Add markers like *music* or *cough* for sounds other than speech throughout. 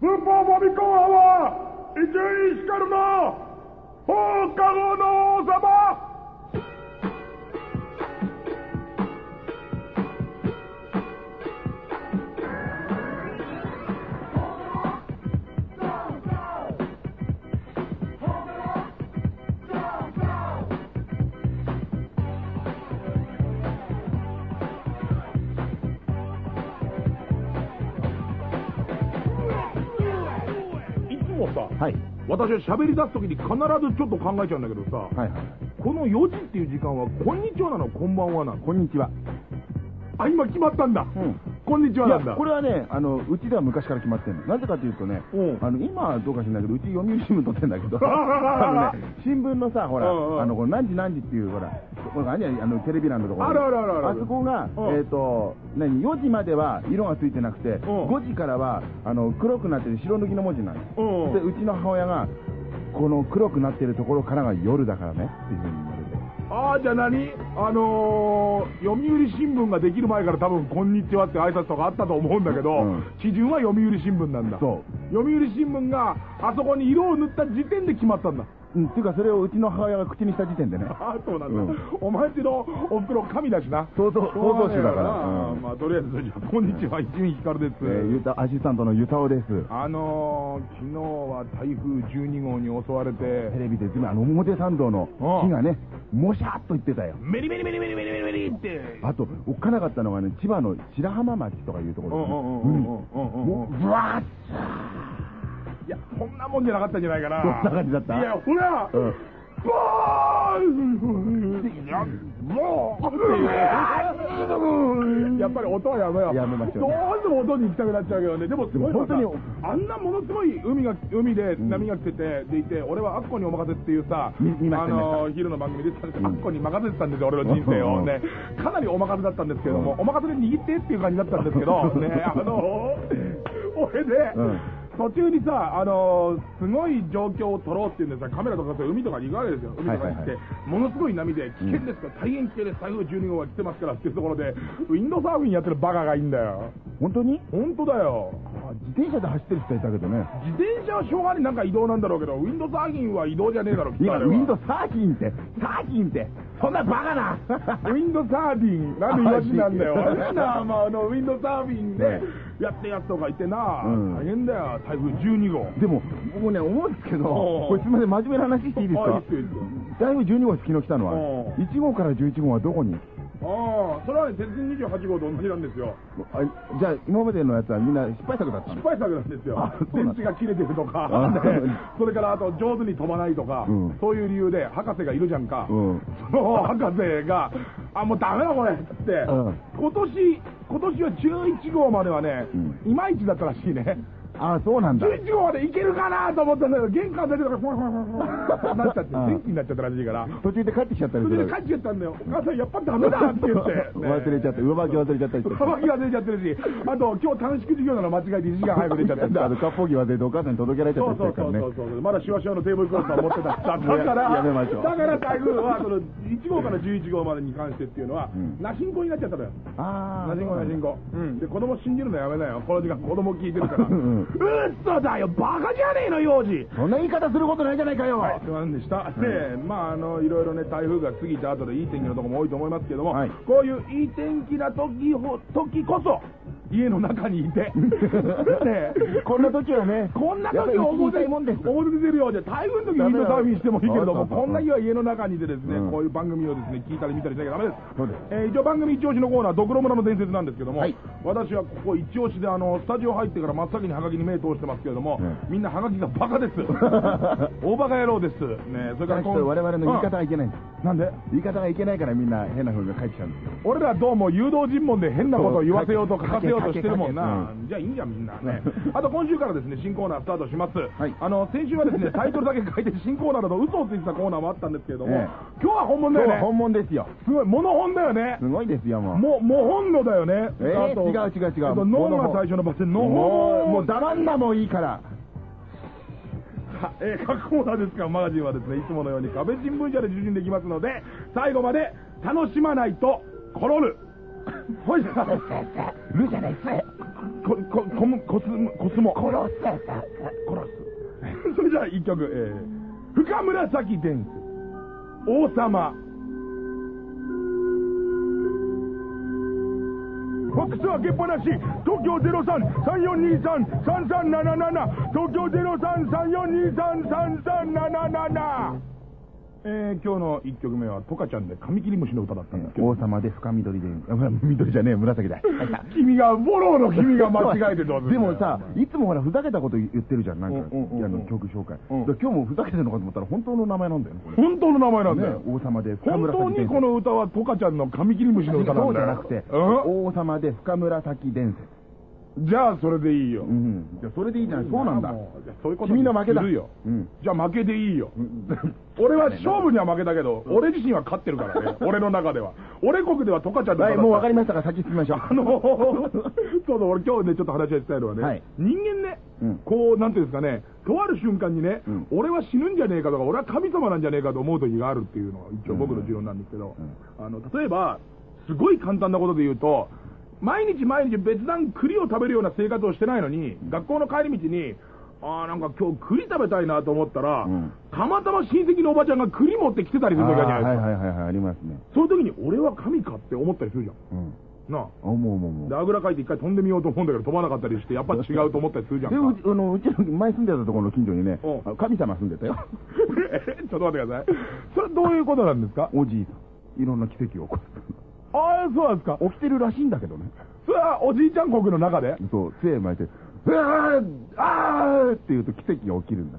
文法もみ公派は、伊集院光の放課後の王様。私は喋り出すときに必ずちょっと考えちゃうんだけどさ、はいはい。この4時っていう時間は、こんにちはなの、こんばんはなの。こんにちは。あ、今決まったんだ。うん。こんにちはいなんだ。や、これはね、あの、うちでは昔から決まってるの。なぜかというとねうん、あの、今はどうか知らないけど、うち読売新聞撮ってんだけど、*laughs* あのね、新聞のさ、ほら、あの、これ何時何時っていう、ほら、これあるじゃんあの、テレビ欄のところ。あるあるあるあそこが、うんえっと、何、4時までは色がついてなくて、ん5時からは、あの、黒くなってる白抜きの文字なの。うんで、うちの母親が、この黒くなってるところからが夜だからね、っていうふうに。ああ、じゃあ何？あのー、読売新聞ができる前から多分、こんにちはって挨拶とかあったと思うんだけど、うん基準は読売新聞なんだ。そ読売新聞があそこに色を塗った時点で決まったんだ。うん、っていうか、それをうちの母親が口にした時点でね。*laughs* ああ、そうなんだ。うんお前んちのおふくろ神だしな。そうそう、創造主だから。なうんまあ、とりあえず、じゃあ、こんにちは、一味光です。えー、ゆたアシスタントのゆたおです。あのー、昨日は台風12号に襲われてテ、レビであの表参道のうん木がね、もしゃっと言ってたよ。メリメリメリメリメリメリメリって。あと、おっかなかったのがね、千葉の白浜町とかいうところ、うんうんうんうん海うんうんもう、ぶわーっいや、こんなもんじゃなかったんじゃないかな。そんな感じだった？いや、ほら、うんバーンもう。やっぱり音はやめよう。やめましょうどうしても音に行きたくなっちゃうけどね。でも、すごいでも本当にさあんなものすごい海が、海でうん波が来てて、でいて、俺はアッコにお任せっていうさ、あの、昼の番組でたんですけど、うんアッコに任せてたんですよ、俺の人生をね。かなりお任せだったんですけども、うんお任せで握ってっていう感じだったんですけど、ね、あの、俺で、うん途中にさ、あのーすごい状況を撮ろうっていうんでさ、カメラとかさ、海とかに行くわけですよ。海とかに行って、はいものすごい波で、危険ですか？ら、大変危険です、台風12号が来てますからっていうところで、ウィンドサーフィンやってるバカがいいんだよ。本当に？本当だよ。あ自転車で走ってる人いたけどね。自転車はしょうがになんか移動なんだろうけど、ウィンドサーフィンは移動じゃねえだろ、今、ウィンドサーフィンって、サーフィンって、そんなバカな。ウィンドサーフィン、なんで言わし *laughs* なんだよ。あれな、まあ、あの、ウィンドサーフィンでやってやつとかいてな、うん。大変だよ、台風12号。でも、僕ね、思うんですけど、これすみません、真面目な話していいですか？台風12号昨日来たのは？おう、1号から11号はどこに？ああ、それはね、鉄人28号と同じなんですよ。あじゃあ、今までのやつはみんな失敗作だったの？失敗作なんですよ電池が切れてるとか *laughs* それからあと上手に飛ばないとか、うんそういう理由で博士がいるじゃんか。うん。その博士が、あ、もうダメだこれって、うん今年、今年は11号まではね、ういまいちだったらしいね。ああ、そうなんだ。11号までいけるかなと思ったんだけど、玄関出てから、ふわふわふわふわなっちゃって、元気になっちゃったらしいから。途中で帰ってきちゃったりするそれで帰ってきちゃったんだよ。お母さんやっぱダメだって言って。忘れちゃって、上履き忘れちゃったりして。上履きが出ちゃってるし、あと今日短縮授業なの間違えて1時間早く出ちゃってんだあの、。割烹着忘れてお母さんに届けられちゃそうったりしてるからねそうそうそう。そう、まだシワシワのテーブルクロスは持ってた。だから、やめましょうだから台風はその1号から11号までに関してっていうのはん、ナシンコになっちゃったのよ。ああ。ナシンコ、ナシンコ。うん。で、子供信じるのやめなよ。この時間子供聞いてるから。うんっそだよ、バカじゃねえの、幼児。そんな言い方することないじゃないかよ。はい、すみませんでした。で、まあ、あの、いろいろね、台風が過ぎた後でいい天気のところも多いと思いますけども、はいこういういい天気な時ほ、時こそ、家の中にいて、*laughs* ねこんな時はね、こんな時表言いたいもんです。表出てるようじゃ、台風の時ウィンドサーフィンしてもいいけれども、こんな日は家の中にいてですね、うんこういう番組をですね、聞いたり見たりしなきゃダメです。そうです。えー一応番組一押しのコーナー、ドクロ村の伝説なんですけども、はい私はここ一押しで、あの、スタジオ入ってから真っ先にハガキに目通してますけれども、うんみんなハガキがバカです。*laughs* 大バカ野郎です。ね、それから我々の言い方がいけないんです。うんなんで？言い方がいけないからみんな変な風が書いてきちゃうんですよ。俺らどうも誘導尋問で変なことを言わせようと書かせようとしてるもん書なけ。じゃあいいんじゃんみんなね。*laughs* あと今週からですね、新コーナースタートします。はいあの、先週はですね、タイトルだけ書いて新コーナーだと嘘をついてたコーナーもあったんですけれども、え今日は本物だよね。本物ですよ。すごい、モノ本だよね。すごいですよ、もう。もう、もう本能だよね。えー違う違う違う脳が最初の場所、脳もう、もう黙んなもういいから。は *laughs* えー各コーナーですから、マガジンはですね、いつものように壁新聞社で受信できますので、最後まで楽しまないと、コロる。ほいさルじゃない、せ。こ、こ、こむ、コスモ、コスモ。殺せ、せ、殺す。それじゃあ一曲、えー、深紫伝説、王様。ファックス開けっぱなし、東京03-3423-3377、東京03-3423-3377。えー、今日の一曲目は、トカちゃんでカミキリムシの歌だったんですけど、王様で深緑で、あ *laughs* 緑じゃねえ、紫だ。*laughs* 君が、フォローの君が間違えてどうするでもさ、いつもほら、ふざけたこと言ってるじゃん、なんか、あの曲紹介。今日もふざけてるのかと思ったら、本当の名前なんだよ。本当の名前なんだねよ。王様で深本当紫伝説。にこの歌はトカちゃんのカミキリムシの歌なんだよ。そうじゃなくて、うん？王様で深紫伝説。じゃあそれでいいよ。うん。じゃあそれでいいじゃない。そうなんだ。そういうこと君の負けだ。じゃあ負けでいいよ。俺は勝負には負けたけど、俺自身は勝ってるからね。*laughs* 俺の中では。俺国ではトカちゃんのはい、もう分かりまましたから先進みましょう。あの、そうそう、俺今日ね、ちょっと話ししたいのはね、はい人間ね、うんこう、なんていうんですかね、とある瞬間にね、うん俺は死ぬんじゃねえかとか、俺は神様なんじゃねえかと思う時があるっていうのが一応僕の持論なんですけど、あの、例えば、すごい簡単なことで言うと、毎日毎日別段栗を食べるような生活をしてないのに、学校の帰り道に、ああ、なんか今日栗食べたいなと思ったら、うんたまたま親戚のおばちゃんが栗持ってきてたりする時あるじゃないですか。はいはいはいはい、ありますね。そういう時に俺は神かって思ったりするじゃん。うん。なあ。思う思う思うで、。あぐらかいて一回飛んでみようと思うんだけど飛ばなかったりして、やっぱ違うと思ったりするじゃんで、か。うち、あの、うちの前住んでたところの近所にね神様住んでたよ。*laughs* えちょっと待ってください。それどういうことなんですか？おじいさん。いろんな奇跡を起こす。ああ、そうなんですか。起きてるらしいんだけどね。それはおじいちゃん国の中でそう、杖巻いて、うわーあーって言うと奇跡が起きるんだ。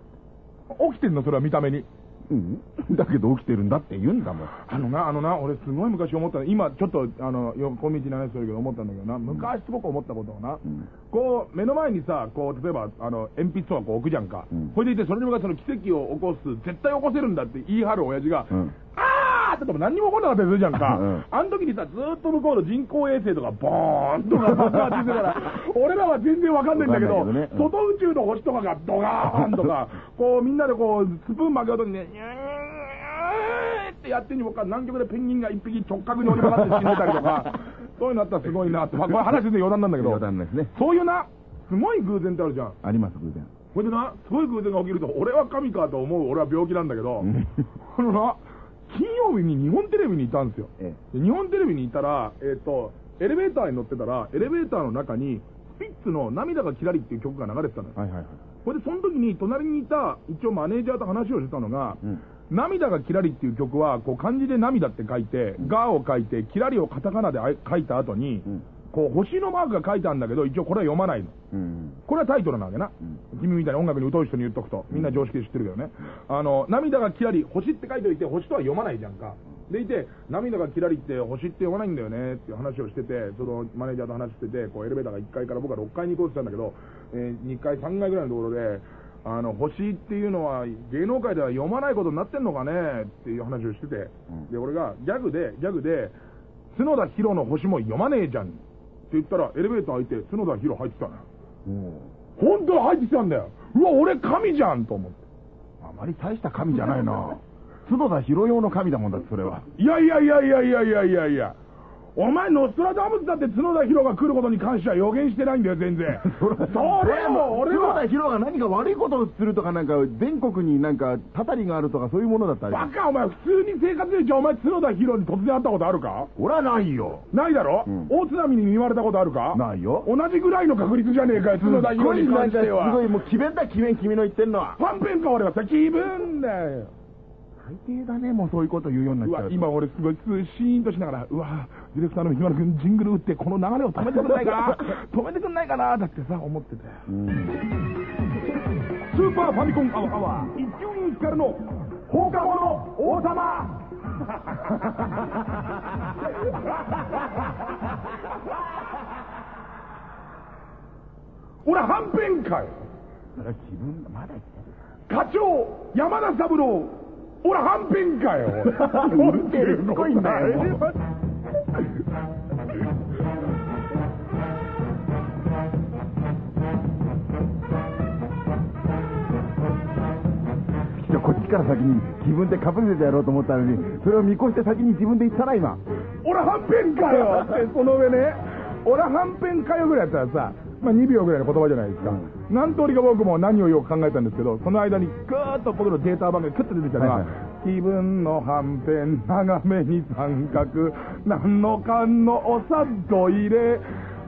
起きてんのそれは見た目に。うん。だけど起きてるんだって言うんだもん。あのな、あのな、俺すごい昔思ったの今ちょっと、あの、横道の話するけど思ったんだけどな、昔すごく思ったことをな、うんこう、目の前にさ、こう、例えば、あの、鉛筆とかこう置くじゃんか。うんそれでいて、それに向かってその奇跡を起こす、絶対起こせるんだって言い張る親父が、うんあーって言っても何にも起こらなかったりするじゃんか。うんあの時にさ、ずーっと向こうの人工衛星とか、ボーンとか爆発してたから、*laughs* 俺らは全然わかんないんだけど、わかんないけどねうん外宇宙の星とかがドガーンとか、*laughs* こうみんなでこう、スプーン巻き音にね、ニャーってやってんにもか南極でペンギンが一匹直角に折り曲がって死んでたりとか、*laughs* そういうのあったらすごいなって、まあこれ話全然余談なんだけど、冗談ですね。そういうな、すごい偶然ってあるじゃん。あります、偶然。これでな、すごい偶然が起きると、俺は神かと思う、俺は病気なんだけど、うんあのな、金曜日に日本テレビにいたんですよ。えで日本テレビにいたら、えっ、と、エレベーターに乗ってたら、エレベーターの中に、スピッツの涙がキラリっていう曲が流れてたのよ。はいはいはい。これで、その時に隣にいた、一応マネージャーと話をしてたのが、うん涙がキラリっていう曲は、こう漢字で涙って書いて、ガーを書いて、キラリをカタカナであ書いた後に、うんこう星のマークが書いてあるんだけど、一応これは読まないの。うん。これはタイトルなわけな。うん君みたいに音楽に疎い人に言っとくと、みんな常識で知ってるけどね。あの、涙がキラリ、星って書いておいて、星とは読まないじゃんか。でいて、涙がキラリって星って読まないんだよねっていう話をしてて、そのマネージャーと話してて、こうエレベーターが1階から僕は6階に行こうとしたんだけど、えー2階、3階ぐらいのところで、あの、星っていうのは芸能界では読まないことになってんのかねっていう話をしてて、うんで、俺がギャグで、ギャグで、角田博の星も読まねえじゃんって言ったら、エレベーター開いて、角田博入ってたのよ。本当に入ってきたんだよ。うわ、俺神じゃんと思って。あまり大した神じゃないな。角田博用の神だもんだって、それは。いやいやいやいやいやいやいやいや。お前、ノストラダムスだって角田博が来ることに関しては予言してないんだよ、全然。*laughs* それも、俺角田は、博が何か悪いことをするとか、なんか、全国になんか、たたりがあるとか、そういうものだったり。バカ、お前、普通に生活でじゃあお前、角田博に突然会ったことあるか？俺はないよ。ないだろ、うん大津波に見舞われたことあるか？ないよ。同じぐらいの確率じゃねえかよ、角田博に関しては。すごい、もう、決めた決めん、君の言ってんのは。パンペン変わればさ、気分だよ。最低だね、もうそういうこと言うようになっちゃうと。今俺すごいシーンとしながら、うわディレクターの日村君ジングル打ってこの流れを止めてくんないかな？*laughs* 止めてくんないかな？だってさ、思ってて。うん。スーパーファミコンアワー伊集院光の放課後の王様 *laughs* 俺はんぺんかよそれは気分、まだ言ってる。課長山田三郎俺はんぺんかようるせえしつこいこっちから先に自分でかぶせてやろうと思ったのに、それを見越して先に自分で言ったな、今。俺はんぺんかよ。*laughs* って、その上ね、俺はんぺんかよぐらいやったらさ、まあ2秒ぐらいの言葉じゃないですか。何通りか僕も何を言おうか考えたんですけど、その間にぐーっと僕のデータ番組クッと出てきたのが、はいはい気分のはんぺん長めに三角、何のかんのおさど入れ、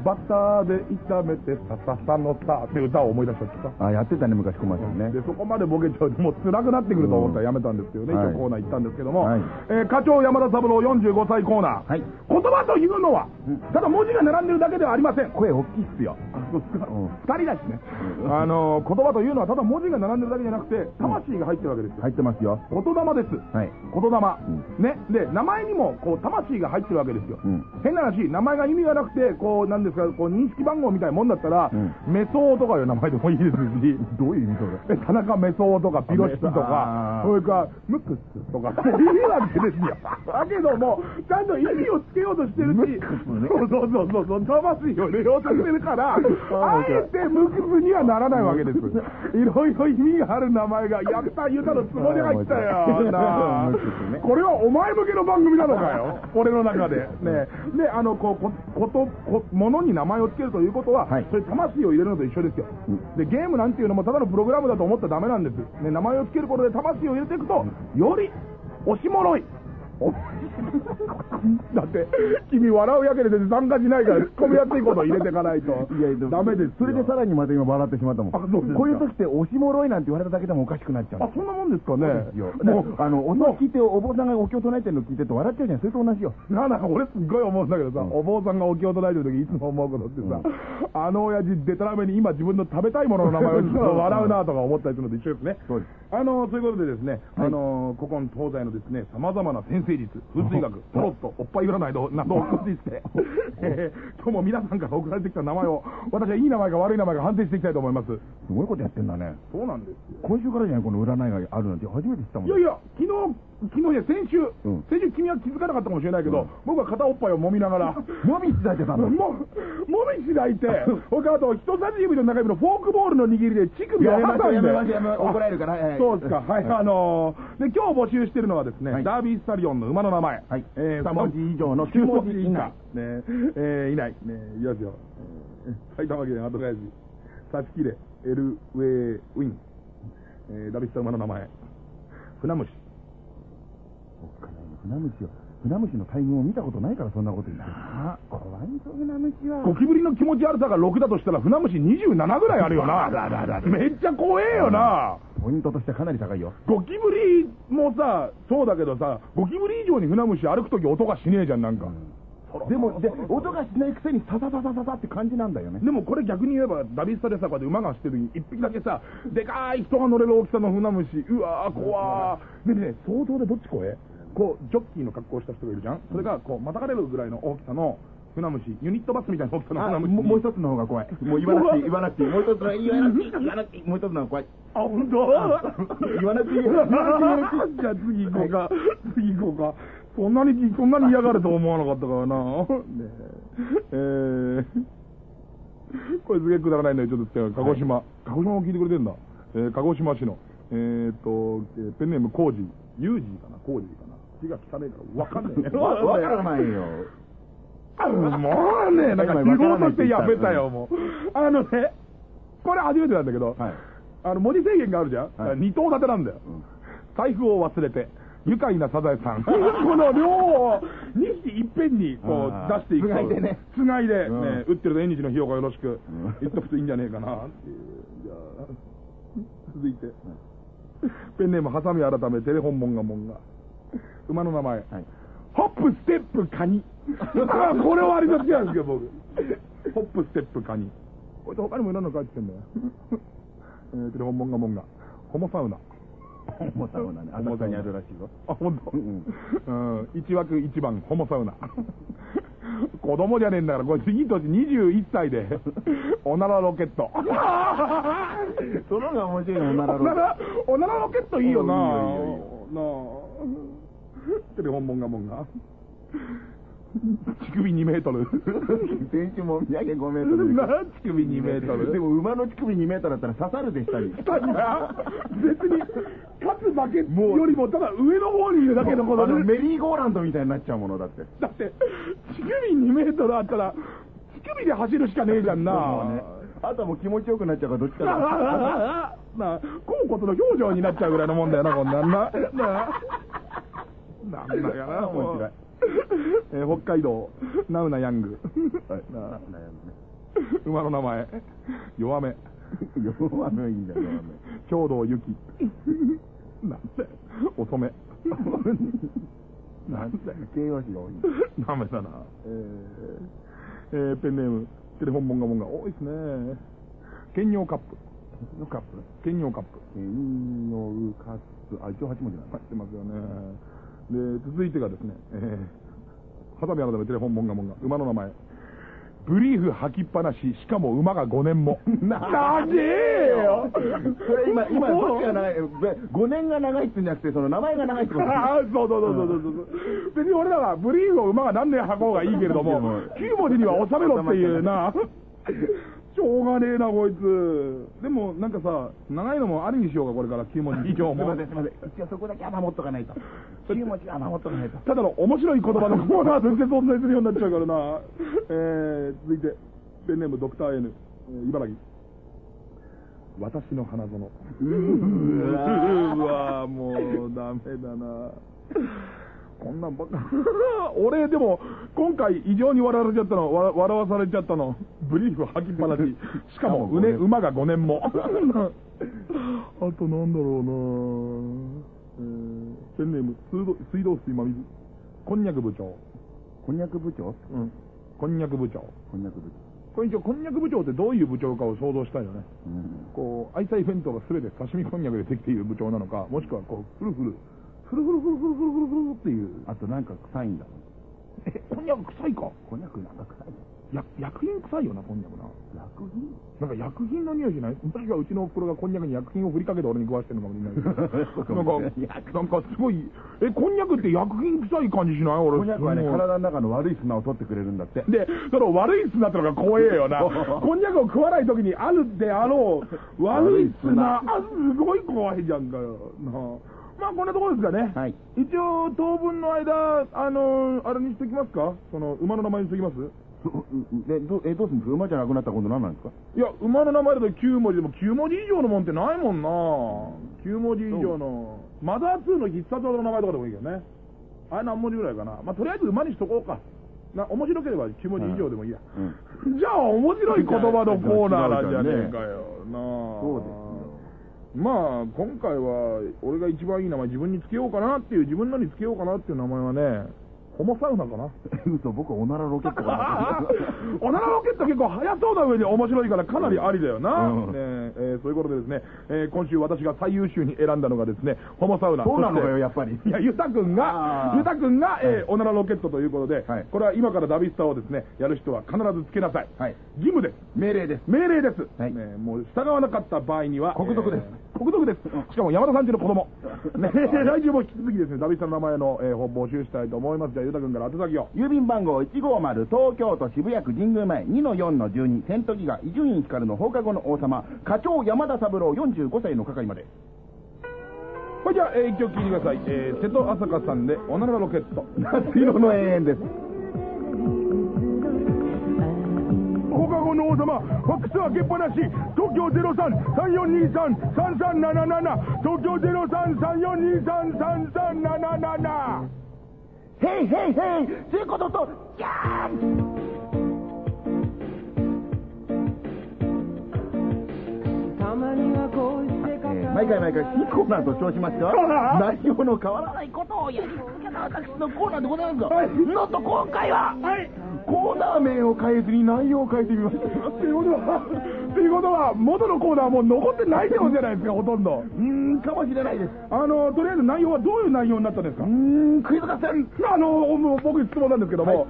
バターで炒めてさささのさって歌を思い出しちゃってさ。あ、やってたね、昔コマーシャルね。で、そこまでボケちゃうともう辛くなってくると思ったらやめたんですけどね、はい一応コーナー行ったんですけども、はいえー課長山田三郎45歳コーナー、はい言葉というのはうん、ただ文字が並んでるだけではありません。声大きいっすよ。あそうですかうん二人だしね、うんあのー言葉というのはただ文字が並んでるだけじゃなくて、魂が入ってるわけですよ。入ってますよ。言霊です。はい。言霊、ね。で、名前にも、こう、魂が入ってるわけですよ。うん。変な話、名前が意味がなくて、こう、なんですか、こう、認識番号みたいなもんだったら、メソーとかいう名前でもいいですし、どういう意味それ田中メソーとかピロシキとか、それからムクスとか、いいわけですよ。だけども、ちゃんと意味をつけようとしてるし、そうそうそうそうそう、魂を入れようとしてるから、あえてムクスにはならないわけです。いろいろ意味がある名前が、やった、言うたのつもり入ったよ。なこれはお前向けの番組なのかよ。俺の中で。ね。で、あの、こう、こと、こ、ものに名前をつけるということは、はいそれ魂を入れるのと一緒ですよ。うんで、ゲームなんていうのもただのプログラムだと思ったらダメなんです。ね、名前をつけることで魂を入れていくと、より、押しもろい。お *laughs* だって、君笑うやけで全然参加しないから、ツッコミやっていくことを入れていかないと。いや、でもダメですよ。それでさらにまた今笑ってしまったもん。こういう時って、押しもろいなんて言われただけでもおかしくなっちゃうあ、そんなもんですかね。もう、あの、お経聞いて、お坊さんがお経唱えてるの聞いてると笑っちゃうじゃん。それと同じよ。なんだか俺すっごい思うんだけどさ、うんお坊さんがお経を唱えてる時いつも思うことってさ、あの親父デタラメに今自分の食べたいものの名前を笑うなとか思ったりするのと一緒ですね。そうです。あの、そういうことでですね、はいあの、古今東西のですね、様々な先生術、風水学、*laughs* タロット、おっぱい占いなどをお送りして、*laughs* えー今日も皆さんから送られてきた名前を、私はいい名前か悪い名前か判定していきたいと思います。すごいことやってんだね。そうなんですよ。今週からじゃないこの占いがあるなんて初めて知ったもん。いやいや、昨日、昨日ね、先週、うん先週君は気づかなかったかもしれないけど、うん僕は片おっぱいを揉みながら、*laughs* もみしだいてたも、の。もみしだいて、ほかあと、人差し指の中指のフォークボールの握りで乳首を挟んで。やめましょうやめましょう怒られるからはいそうですか。はい。あのー、で、今日募集してるのはですね、はいダービースタリオンの馬の名前。はいえー、二文字以上の9文字以下。ねえー、いない。ねいきますよ。えー埼玉県後返し、差し切れ、エルウェイウィン。えー、ダービースタ馬の名前。船虫。船虫よ。船虫の大群を見たことないからそんなこと言ってる。あ怖いぞ、船虫は。ゴキブリの気持ち悪さが6だとしたら船虫27ぐらいあるよな。めっちゃ怖えよな。ポイントとしてかなり高いよ。ゴキブリもさ、そうだけどさ、ゴキブリ以上に船虫歩くとき音がしねえじゃん、なんか。でも、で、音がしないくせにササササササって感じなんだよね。でもこれ逆に言えば、ダビスタでさ、こうやって馬が走ってる時に、一匹だけさ、でかい人が乗れる大きさの船虫、うわー、怖ー。でね、想像でどっち怖え？こう、ジョッキーの格好をした人がいるじゃん？それが、こう、またがれるぐらいの大きさの船虫、ユニットバスみたいな大きさのあ船虫に。ももう一つの方が怖い。*laughs* もう言わなくていい、言わなくていい。もう一つの、言わなくていい、言わなくていい。もう一つの方が怖い。あ、本当？*laughs* 言わなくていい。言わなくていい。じゃあ次行こうか。次行こうか。そんなに、そんなに嫌がると思わなかったからな。ねえ。えー、これすげえくだらないんだよ、ちょっと鹿児島。鹿児島も聞いてくれてんだ。えー、鹿児島市の、えーと、えーペンネームコージー。ユージーかな？コージーかな？字が汚ねえからわかんないね。わ *laughs* わからないよ。あもうね、なんか仕事してやめたよ、もう。あのね、これ初めてなんだけど、はいあの、文字制限があるじゃん、はい二頭立てなんだよ。うん財布を忘れて、愉快なサザエさん。*laughs* この両を2匹いっぺんにこう出していくと。つがいでねつがいで、うんね、打ってると縁日の費用がよろしくん、言っとくといいんじゃねえかな、っていう。じゃあ、続いて、ペンネーム、ハサミ改め、テレフォンモンガモンガ。馬の名前。はい。ホップ、ステップ、カニ。あ *laughs* これは割と好きなんですけど、僕。ホップ、ステップ、カニ。これと他にもいろんなの書いてんだよ。*laughs* えー、テレフォンモンガモンガ。ホモサウナ。ホモサウナね。*laughs* 浅草にあるらしいぞ。あ、本当？うんうん。一枠一番、ホモサウナ。子供じゃねえんだから、これ次年21歳で、おならロケット。その方が面白いの、おならおなら、おならロケットいいよなおいいよいいよいいよなあ。テレフォンモンガモンガ。乳首2メートル。先週も土産5メートルで。な乳首2メートル。でも馬の乳首2メートルだったら刺さるでしたに。下にな、別に、勝つ負けよりも、ただ上の方にいるだけのことメリーゴーランドみたいになっちゃうものだって。だって、乳首2メートルあったら、乳首で走るしかねえじゃんな。あとはもう気持ちよくなっちゃうからどっちかだ。*laughs* なあ、甲骨の表情になっちゃうぐらいのもんだよな、こんなんな。な *laughs* んだかな、面白い。えー北海道、ナウナヤング。はいなあ悩むね馬の名前、弱め。弱めいいんだよ、弱め。兵道ゆき。なんて、遅め。*laughs* なんて、形容詞が多い。ダメだな。えーえーペンネーム、テレフォンモンガモンガ。多いですね。兼用カップ。のカップ。兼用カップ。兼用カップ。あ、一応8文字なんだ入ってますよね。で、続いてがですね、えー、ハサミ改めテレフォンモンガモンガ。馬の名前。ブリーフ履きっぱなし、しかも馬が5年も。*laughs* 長えよそれ今、今、どっちが長い、5年が長いってんじゃなくて、その名前が長いってこと *laughs* ああ、そうそうそうそうそうそう。別に俺らはブリーフを馬が何年履こうがいいけれども、9文字には収めろっていうな。*laughs* しょうがねえな、こいつ。でも、なんかさ、長いのもありにしようか、これから9文字以上もすいません、すいません。一応そこだけは守っとかないと。9文字は守っとかないと。ただの面白い言葉のコーナーとして存在するようになっちゃうからな。えー、続いて、ペンネームドクター N、えー茨城。私の花園。ううわうわもうダメだな。こんなんばっか。*laughs* 俺、でも、今回異常に笑われちゃったの、わ笑わされちゃったの。ブリーフ履きっぱなし。*laughs* しかも、うね、馬が5年も。*laughs* あとなんだろうなえーペンネーム、水道水道水真水。こんにゃく部長。こんにゃく部長？うん。こんにゃく部長。こんにゃく部これ一応、こんにゃく部長ってどういう部長かを想像したいよね。長。うん。こう、愛妻弁当がすべて刺身こんにゃくでできている部長なのか、もしくはこう、ふるふる、ふるふるふるふるふるふるふるっていう。あとなんか臭いんだ。え、こんにゃく臭いか？こんにゃくなんか臭いや、薬品臭いよな、こんにゃくな。薬品？なんか薬品の匂いしない？確かうちのおふくろがこんにゃくに薬品を振りかけて俺に食わしてるのかもしれないけど。*laughs* なんか、なんかすごい、え、こんにゃくって薬品臭い感じしない？俺。こんにゃくはね、体の中の悪い砂を取ってくれるんだって。で、その悪い砂ってのが怖えよな。*laughs* こんにゃくを食わない時にあるであろう悪い砂。あ、すごい怖いじゃんかよ。なあまあこんなところですかね。はい。一応当分の間、あのあれにしときますか？その馬の名前にしときます？*laughs* え、どうするんですか馬じゃなくなったら今度何なんですか？いや、馬の名前だと9文字でも9文字以上のもんってないもんな9文字以上の。マザー2の必殺技の名前とかでもいいけどね。あれ何文字ぐらいかな？まあとりあえず馬にしとこうか。な、面白ければ9文字以上でもいいや。うん。じゃあ面白い言葉のコーナーなんじゃねえかよ。なあ。そうですよまあ、今回は、俺が一番いい名前自分につけようかなっていう、自分のにつけようかなっていう名前はね、ホモサウナかな？嘘、僕はオナラロケットかな。オナラロケット結構速そうな上に面白いからかなりありだよな。うんねえーそういうことでですね、えー今週私が最優秀に選んだのがですね、ホモサウナ。そうなのかよ、やっぱり。いや、ゆたくんがゆたくんが、えーオナラロケットということで、はいこれは今からダビスタをですね、やる人は必ずつけなさい。はい。義務です。命令です。命令です。はいねもう従わなかった場合には、国賊ですえー国賊です。しかも山田さんちの子供。ね、来週も引き続きですね、ダビスタの名前の、えー募集したいと思います。じゃあ、ゆたくんから宛先を。郵便番号150東京都渋谷区神宮前2の4の12セントギガ伊集院光の放課後の王様課長山田三郎45歳の係まではい、じゃあ、えー一曲聴いてください。えー瀬戸朝香さんで、オナラロケット。夏色の永遠です放課後の王様、ファックス開けっぱなし、東京03-3423-3377、東京03-3423-3377。ヘイヘイヘイということと、キャーン。たまにはこう毎回毎回新コーナーと称しましては内容の変わらないことをやり続けた私のコーナーでございますが、はい。なんと今回ははい。コーナー名を変えずに内容を変えてみました。ということは、ということは、元のコーナーはもう残ってないってことじゃないですか、ほとんど。うーんかもしれないです。あの、とりあえず内容はどういう内容になったんですか？うーんクイズ合戦。あの、僕質問なんですけども、はい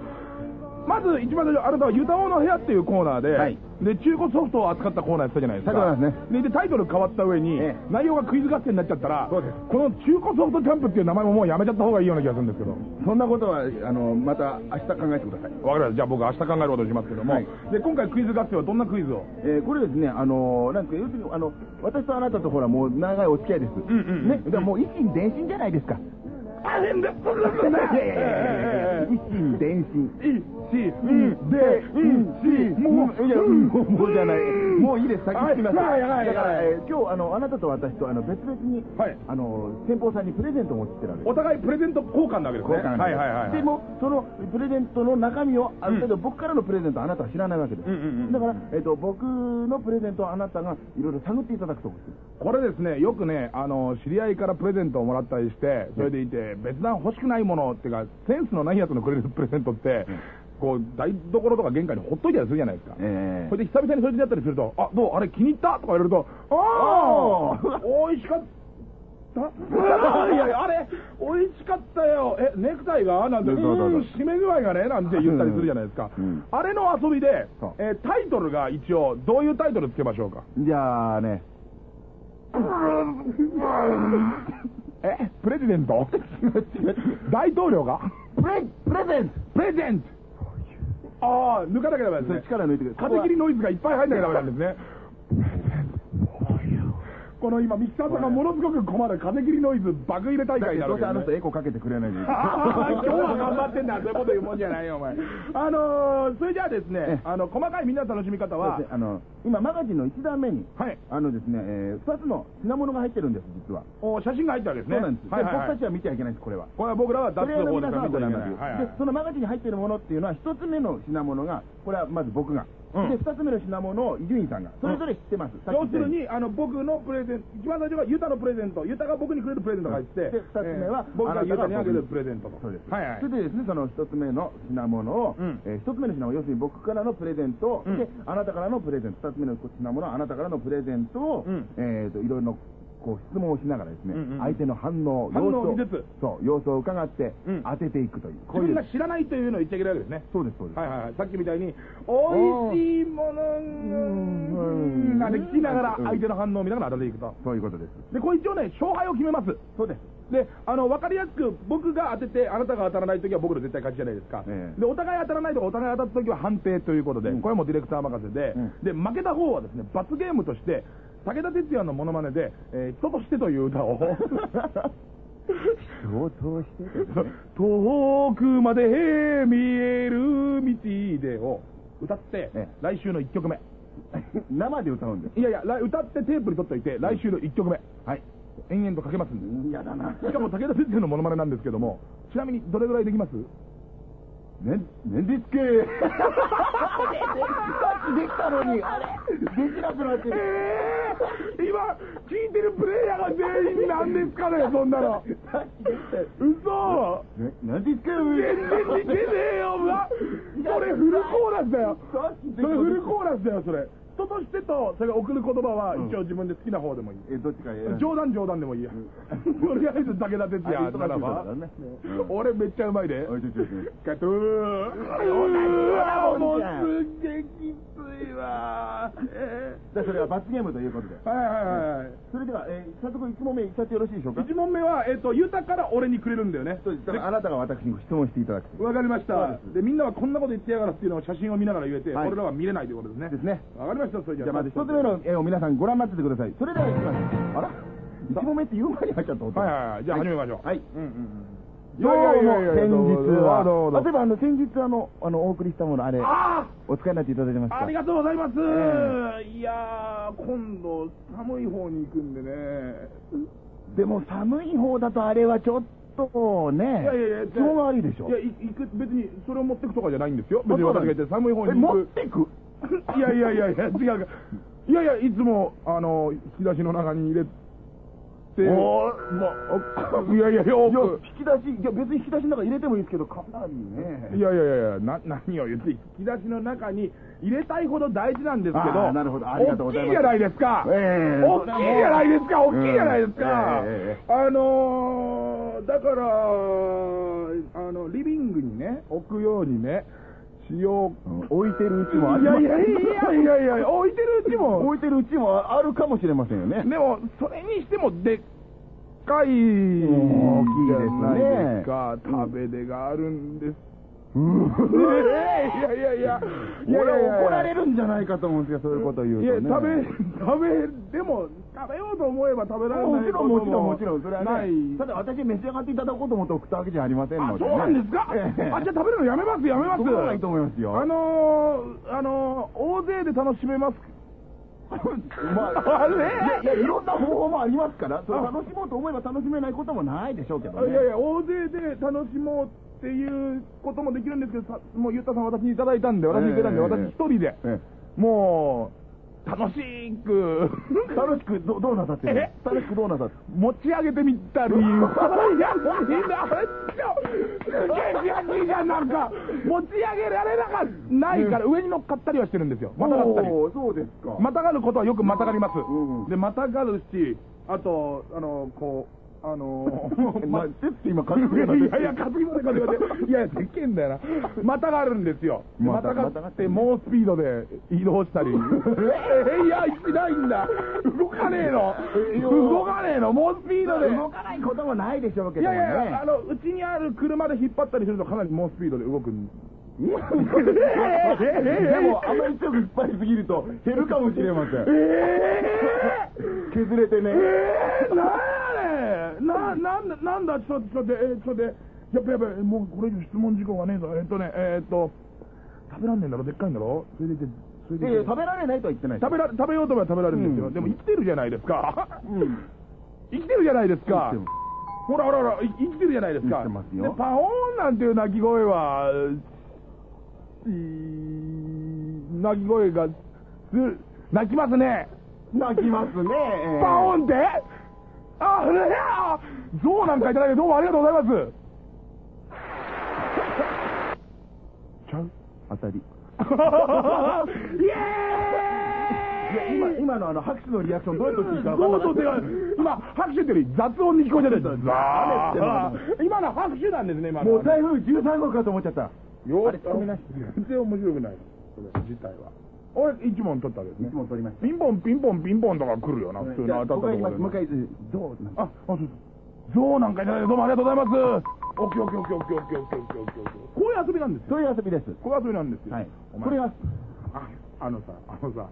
まず一番最初、あなたはユタオの部屋っていうコーナーで、はいで、中古ソフトを扱ったコーナーやってたじゃないですか。そうですねで、タイトル変わった上に、ええ内容がクイズ合戦になっちゃったら、そうですこの中古ソフトキャンプっていう名前ももうやめちゃった方がいいような気がするんですけど。そんなことは、あの、また明日考えてください。わかりました。じゃあ僕明日考えることにしますけども、はいで、今回クイズ合戦はどんなクイズを？えーこれですね、あのなんですか、要するに、あの、私とあなたとほら、もう長いお付き合いです。んうんうんね、だからもう一心伝心じゃないですか。大変ですいやいやいやいや一心伝心。一、うん、で、うん、し、もう、いや、もうじゃない。もういいです、先に行きます。はいはいだから、今日、あの、あなたと私と、あの、別々に、はいあの、先方さんにプレゼントを持ってきてるわけですお互いプレゼント交換なわけですね。交換はいはいはい。でも、そのプレゼントの中身を、ある程度僕からのプレゼントあなたは知らないわけです。だから、えっ、と、僕のプレゼントをあなたがいろいろ探っていただくと思って。これですね、よくね、あの、知り合いからプレゼントをもらったりして、それでいて、別段欲しくないものっていうか、センスのないやつのくれるプレゼントって、こう、台所とか玄関にほっといたりするじゃないですか。えそれで久々にそれでやったりすると、あ、どう？あれ気に入った？とか言われると、あああ美味しかった。いやいや、あれ、美味しかったよ。え、ネクタイが？なんて、うん、締め具合がね、なんて言ったりするじゃないですか。うん。あれの遊びでえータイトルが一応、どういうタイトルつけましょうか？じゃあね、*laughs* え、プレジデント？*laughs* 大統領が？プレ、プレゼントプレゼントああ、抜かなきゃダメですね。力抜いてください。風切りノイズがいっぱい入んなきゃダメなんですね。この今、ミキサーさんがものすごく困る風切りノイズ爆入れ大会になるどうせあの。人エコかけてくれないで。*laughs* 今日は頑張ってんだ、そういうこと言うもんじゃないよ、お前。*laughs* あのー、それじゃあですねえ、あの、細かいみんなの楽しみ方はあの、今、マガジンの1段目に、はい、あのですね、えー、2つの品物が入ってるんです、実は。お写真が入ったわけですね。そうなんです。はいはいはいで僕たちは見てはいけないんです、これは。これは僕らは脱それの法皆さんはご覧になるはいはいで、そのマガジンに入っているものっていうのは、一つ目の品物が、これはまず僕が。うんで、二つ目の品物を伊集院さんが。それぞれ知ってます。要するに、あの、僕のプレゼント、一番最初がユタのプレゼント、ユタが僕にくれるプレゼントが入って、で、二つ目は、えー僕がユタにあげるプレゼントと。そうです。はいはいそ。れでですね、その一つ目の品物を、うんえー一つ目の品物、要するに僕からのプレゼント、うんで、あなたからのプレゼント、二つ目の品物はあなたからのプレゼントを、うんえっ、と、いろいろな、こう質問をしながらですね、うんうん相手の反応、反応様子を見つつそう、様子を伺って、うん当てていくという、こういう自分が。知らないというのを言っちゃいけないわけですね。そうです、そうです。はいはいはい。さっきみたいに、美味しいものうんなんて聞きながらうん相手の反応を見ながら当てていくと。そういうことです。で、これ一応ね、勝敗を決めます。そうです。で、あの、わかりやすく、僕が当てて、あなたが当たらないときは僕の絶対勝ちじゃないですか。ええで、お互い当たらないとか、お互い当たったときは判定ということで、うんこれもディレクター任せで、うんで、負けた方はですね、罰ゲームとして、武田鉄矢のモノマネで、えー人としてという歌を、相当してるね遠くまで見える道でを歌って、ええ来週の1曲目。*laughs* 生で歌うんです。いやいや、来歌ってテープに取っといて、来週の1曲目。はい。延々とかけますんで。嫌だな。しかも武田鉄矢のモノマネなんですけども、ちなみにどれぐらいできます？ね、ねんでつけ。さっきできたのに、あれできなくなってる。えー、今、聞いてるプレイヤーが全員なんですかね、*laughs* そんなの。嘘ね、なんでつけ全然似てねえよ、うわそれフルコーラスだよ。それフルコーラスだよ、それ。人としてと、それが送る言葉はうん一応自分で好きな方でもいい。え、どっちか選んで冗談冗談でもいいや。とりあえず武田鉄矢ならば。俺めっちゃうまいで。ガトゥー。うわもうすげえきついわ。えじゃあそれは罰ゲームということで。ーはいはいはいはい。それでは、えー、早速1問目いっちゃってよろしいでしょうか？1問目は、えっと、ユタから俺にくれるんだよね。そうです。あなたが私に質問していただくと。わかりましたでみんなはこんなこと言ってやがるっていうのを写真を見ながら言えて、はい俺らは見れないということですね。ですね。わかりました、それじゃじゃあまず一つ目の絵を皆さんご覧になっててください。それではいきます。あら ?1 問目って言う前に入っちゃった。はいはいはい。じゃあ始めましょう。はい。うんうんうん。どうも、先日は、例えばあの、先日あの、あの、お送りしたもの、あれ、あお使いになっていただいてますかあありがとうございます、えいやー、今度、寒い方に行くんでね。でも寒い方だとあれはちょっとね、いやいやいや、都合が悪いでしょい。や、い行く、別にそれを持ってくとかじゃないんですよ。別に私が言って寒い方え、に行く。持ってく？い *laughs* やいやいやいや、違う。いやいや、いつも、あの、引き出しの中に入れて、おーまあ、*laughs* いやいやいや、いや、奥引き出し、いや、別に引き出しの中入れてもいいですけど、かなりね。いやいやいやな、何を言って、引き出しの中に入れたいほど大事なんですけど、なるほどありがとうございます大きいじゃないですか。ええ大きいじゃないですか、大きいじゃないですか。あのー、だから、あの、リビングにね、置くようにね、し塩、うん置いてるうちもあいりますやいやいやいやいや、置いてるうちも、置いてるうちもあるかもしれませんよね。でも、それにしてもでっかい、大きいですね。食べ出があるんです。うんいやいやいや、いやいや怒られるんじゃないかと思うんですけど、そういうこと言ういや、とね。食べ、食べ、でも、食べようと思えば食べられないもちろん、もちろん、もちろん、それはない。ね。ただ私、召し上がっていただこうと思って送ったわけじゃありませんあ、ので、そうなんですか、ええあ、じゃあ食べるのやめます、やめます。その方がいいと思いますよあのー、あのー、大勢で楽しめます？*laughs* まあ、あれ？いや、いや、いろんな方法もありますから、それあ楽しもうと思えば楽しめないこともないでしょうけどね。いやいや、大勢で楽しもうっていうこともできるんですけど、さもう、ゆったさん私にいただいたんで、私にいただいたんで、ええ私一人で、えもう、楽しく、え楽しくど、どうなさってるえ？楽しくどうなさって持ち上げてみたり、いや、みんな、悔しいじゃん、なんか、持ち上げられなかないから、上に乗っかったりはしてるんですよ、またがったり。そうですか。またがることはよくまたがります。うん。で、またがるし、あと、あの、こう、あのまあ、*laughs* ちょっと今、担ぎいがやいや、担ぎまで担ぎまで。いやいや、でっけえんだよな。またがあるんですよ。ままたたがって、猛スピードで移動したり。*laughs* えいや、しないんだ。動かねえの。動かねえの。猛スピードで。動かないこともないでしょうけいどもね。やいや、あの、うちにある車で引っ張ったりするとかなり猛スピードで動くん *laughs* でも、あまり強く引っ張りすぎると減るかもしれません。え削れてね。えー、なな、なんだ、なんだ、ちょっと、ちょっと、えー、ちょっと、やっぱやっぱ、もうこれ以上質問事項がねえぞ。えっとね、えーっと、食べらんねえんだろ、でっかいんだろ？それでいて、それでいて食べられないとは言ってない食べら、食べようと思えば食べられるんですよ。うんでも生きてるじゃないですか。うん。生きてるじゃないですか。ほらほらほら、い生きてるじゃないですか。生きてますよでパオーンなんていう鳴き声は、鳴き声が、す鳴きますね。泣きますね。パオンって？あ、いや象なんかいただいてどうもありがとうございます。ちゃう？当たり。イいや、エーイ今、今のあの拍手のリアクションどうやってしていいかど分かんなかったうぞってか、今、拍手ってより雑音に聞こえてる。ザー今の拍手なんですね、今の。もう台風13号かと思っちゃった。よあれ止めなし全然面白くない。それ自体は。俺、一問取ったわけですねいつ。も取りました。ピンポン、ピンポン、ピンポンとか来るよな、普通の当たったところで。もう一回言います。もう一回、どうあ、あ、そうそう。象なんかいただいてどうもありがとうございます。オッケーオッケーオッケーオッケーオッケーオッケーオッケーオッケーオッケーこういう遊びなんですよ。そういう遊びです。こういう遊びなんですよ。はい。これが、あ、あのさ、あのさ、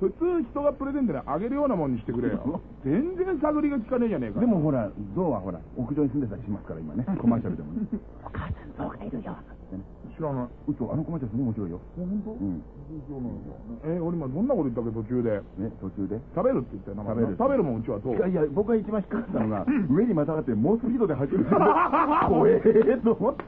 普通人がプレゼントであげるようなもんにしてくれよ。全然探りが効かねえじゃねえか。でもほら、象はほら、屋上に住んでたりしますから、今ね。コマーシャルでもね。お母さん、象がいるよ。知らない。嘘、あのコマーシャルすごい面白いよ。本当？うん。そうなんだ。え、俺今どんなこと言ったっけ途中で？ね、途中で？食べるって言ったよな。食べる食べるもんうちはどう？いやいや、僕が一番引っかかったのが、上にまたがって猛スピードで走る。*laughs* 怖えと思って。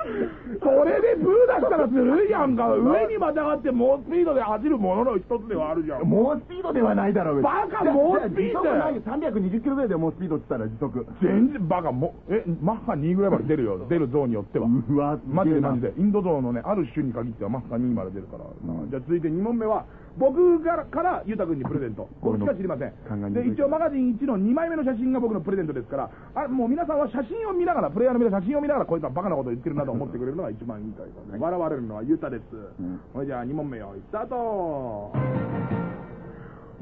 それでブー出したらずるいやんか。上にまたがって猛スピードで走るものの一つではあるじゃん。猛スピードではないだろう。バカ猛スピード時速ないよ。320キロぐらいで猛スピードって言ったら時速。全然バカも、え、マッハ2ぐらいまで出るよ。出るゾーンによっては。うわ、マジでマジで。インド象のね、ある種に限ってはマッハ2まで出るから。じゃあ続いて2問目は、僕から、から、ゆうたくんにプレゼント。僕しか知りません。で、一応マガジン1の2枚目の写真が僕のプレゼントですから、あ、もう皆さんは写真を見ながら、プレイヤーの皆さん写真を見ながら、こいつはバカなこと言ってるなと思ってくれるのが一番いいから、笑われるのはゆうたです。んそれじゃあ2問目よ。スタート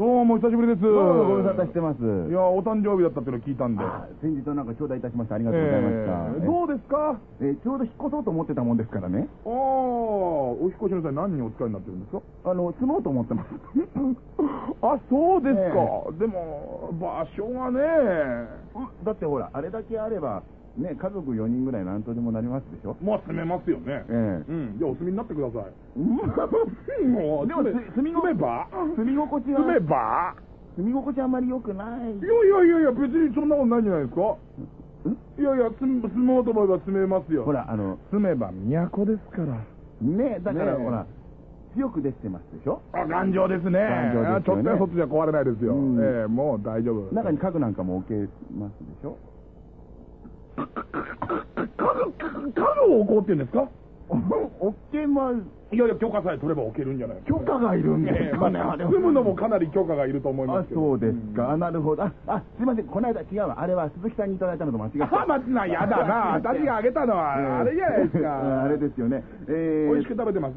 どうも、久しぶりです。どうもご無沙汰してます。いや、お誕生日だったっていうのを聞いたんで。あ先日はなんか頂戴いたしましてありがとうございました。えーどうですか？えーちょうど引っ越そうと思ってたもんですからね。ああ、お引っ越しの際何にお使いになってるんですか？あの、住もうと思ってます。*laughs* あ、そうですか。えでも、場所がね、だってほら、あれだけあれば、ね、家族4人ぐらいなんとでもなりますでしょ？まあ住めますよね。ええうん。じゃあお住みになってください。うんもう、*laughs* でも住めみ住めば？住み心地は、住めば？住み心地あんまり良くない。いやいやいやいや、別にそんなことないんじゃないですかいやいや、住住もうと思えば住めますよ。ほら、あの、住めば都ですから。ね、だから、ねえほら、強くできてますでしょ？あ、頑丈ですね。頑丈ですよねあちょっとやそっとじゃ壊れないですよ。うんええもう大丈夫。中に家具なんかも置けますでしょ？家具、家具を置こうって言うんですか置けます。いやいや、許可さえ取れば置けるんじゃない許可がいるんですかね、まああれ住むのもかなり許可がいると思いますけど。そうですか、なるほど。あ、あすいません、この間違うわ。あれは鈴木さんにいただいたのと間違えあ、た。松菜、やだな。私があげたのは、あれじゃないですか。あれですよね。えー、美味しく食べてます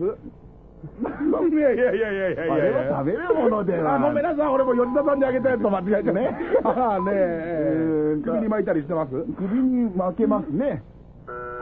*laughs* いやいやいやいやいやいやあれは食べるものではあ、ごめんなさい。俺も吉田さんにあげたやつと間違えてね。*laughs* ああ、ねええー。首に巻いたりしてます？首に負けますね。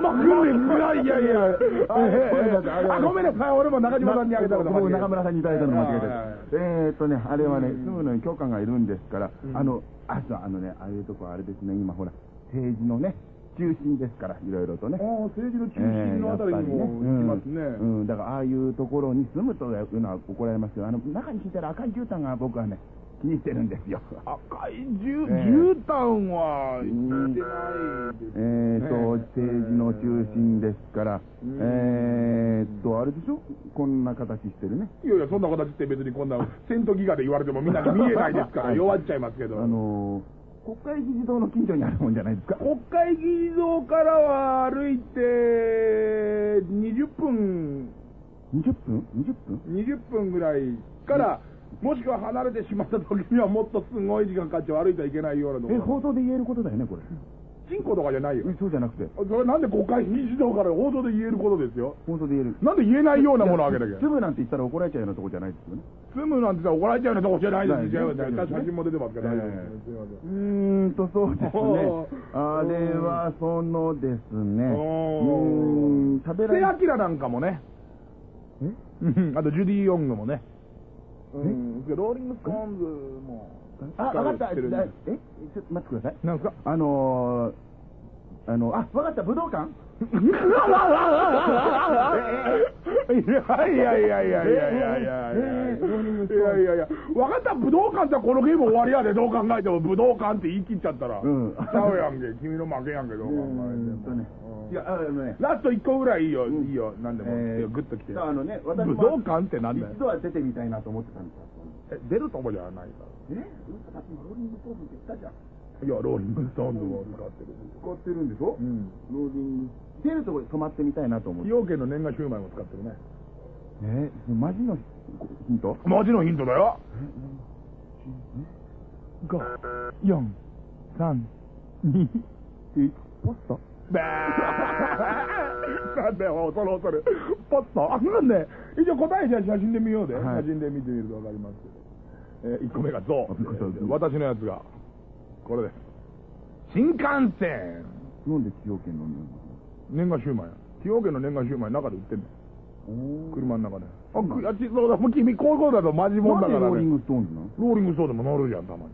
まあ、首に、いやいやいや。あごめんなさいあれはあ、ごめんなさい。俺も中島さんにあげたのと間違えて僕中村さんにいただいたの間違えてはいはいはいえーっとね、あれはね、うん住むのに許可がいるんですから、うんあの、あ、そう、あのね、ああいうとこあれですね、今ほら、政治のね、中心ですから、いろいろとね。政治の中心のあたりにも行きますね。うん、うんだからああいうところに住むというのは怒られますよ。あの中に引いたら赤い絨毯が僕はね、気にしてるんですよ。赤い絨ええ絨毯は行ってないですえーと、ね政治の中心ですから、うんえーと、あれでしょ？こんな形してるね。いやいや、そんな形って別にこんな、セントギガで言われてもみんなに見えないですから、*laughs* はい弱っちゃいますけど。あのー、国会議事堂の近所にあるもんじゃないですか？国会議事堂からは歩いて、20分、20分 ?20 分？20分ぐらいから、もしくは離れてしまった時にはもっとすごい時間かかっちゃう歩いてはいけないようなとこえ、ろ。放送で言えることだよね、これ。チンコとかじゃないよ。えそうじゃなくて、それなんで国会議事堂から報道で言えることですよ。放送で言える。なんで言えないようなものをあげなきゃ。住むなんて言ったら怒られちゃうようなとこじゃないですよね。住むなんて言ったら怒られちゃうようなとこじゃないです。ない違います大丈夫ですね写真も出てますから、大丈夫えですすいませんうーんと、そうですねお。あれは、そのですね。うおーん、食べられ瀬アキラなんかもね。あとジュディ・オングもね。え？うん。ローリング・ストーンズも。あ、わかった。えちょっと待ってください。なんですか？あのー、あの、あ、わかった、武道館？*laughs* いやいやいやいやいやいやいやいやいやいやいや分かった武道館ってこのゲーム終わりやでどう考えても武道館って言い切っちゃったらうんちゃうやんけ君の負けやんけどう考えても。ラスト1個ぐらいいいようんいいよ何でもえーグッときてあのね、私も武道館ってなんだよ一度は出てみたいなと思ってたんです出るとこじゃないかえさっきローリングストーンズって言ったじゃん。らいやローリング・ストーンズも使ってる使ってるんでしょ？うんローリング。出るとこに泊まってみたいなと思って。崎陽軒の年賀シューマイも使ってるねえマジのヒント？マジのヒントだよ5、4、3、2、1、ポスト。べーなんだよ、恐る恐る。ポスト。あ、なんで、一応答えじゃあ写真で見ようで。はい写真で見てみるとわかりますけど。えー、1個目がゾウ。私のやつが、これです。新幹線。なんで崎陽軒の年賀シューマイ。崎陽軒の年賀シューマイ中で売ってんの。お車の中で。あ、くあっち、そうだ、もう君、こういうことだとマジもんだからね。ローリングストーンズなの？ローリングストーンでも乗るじゃん、たまに。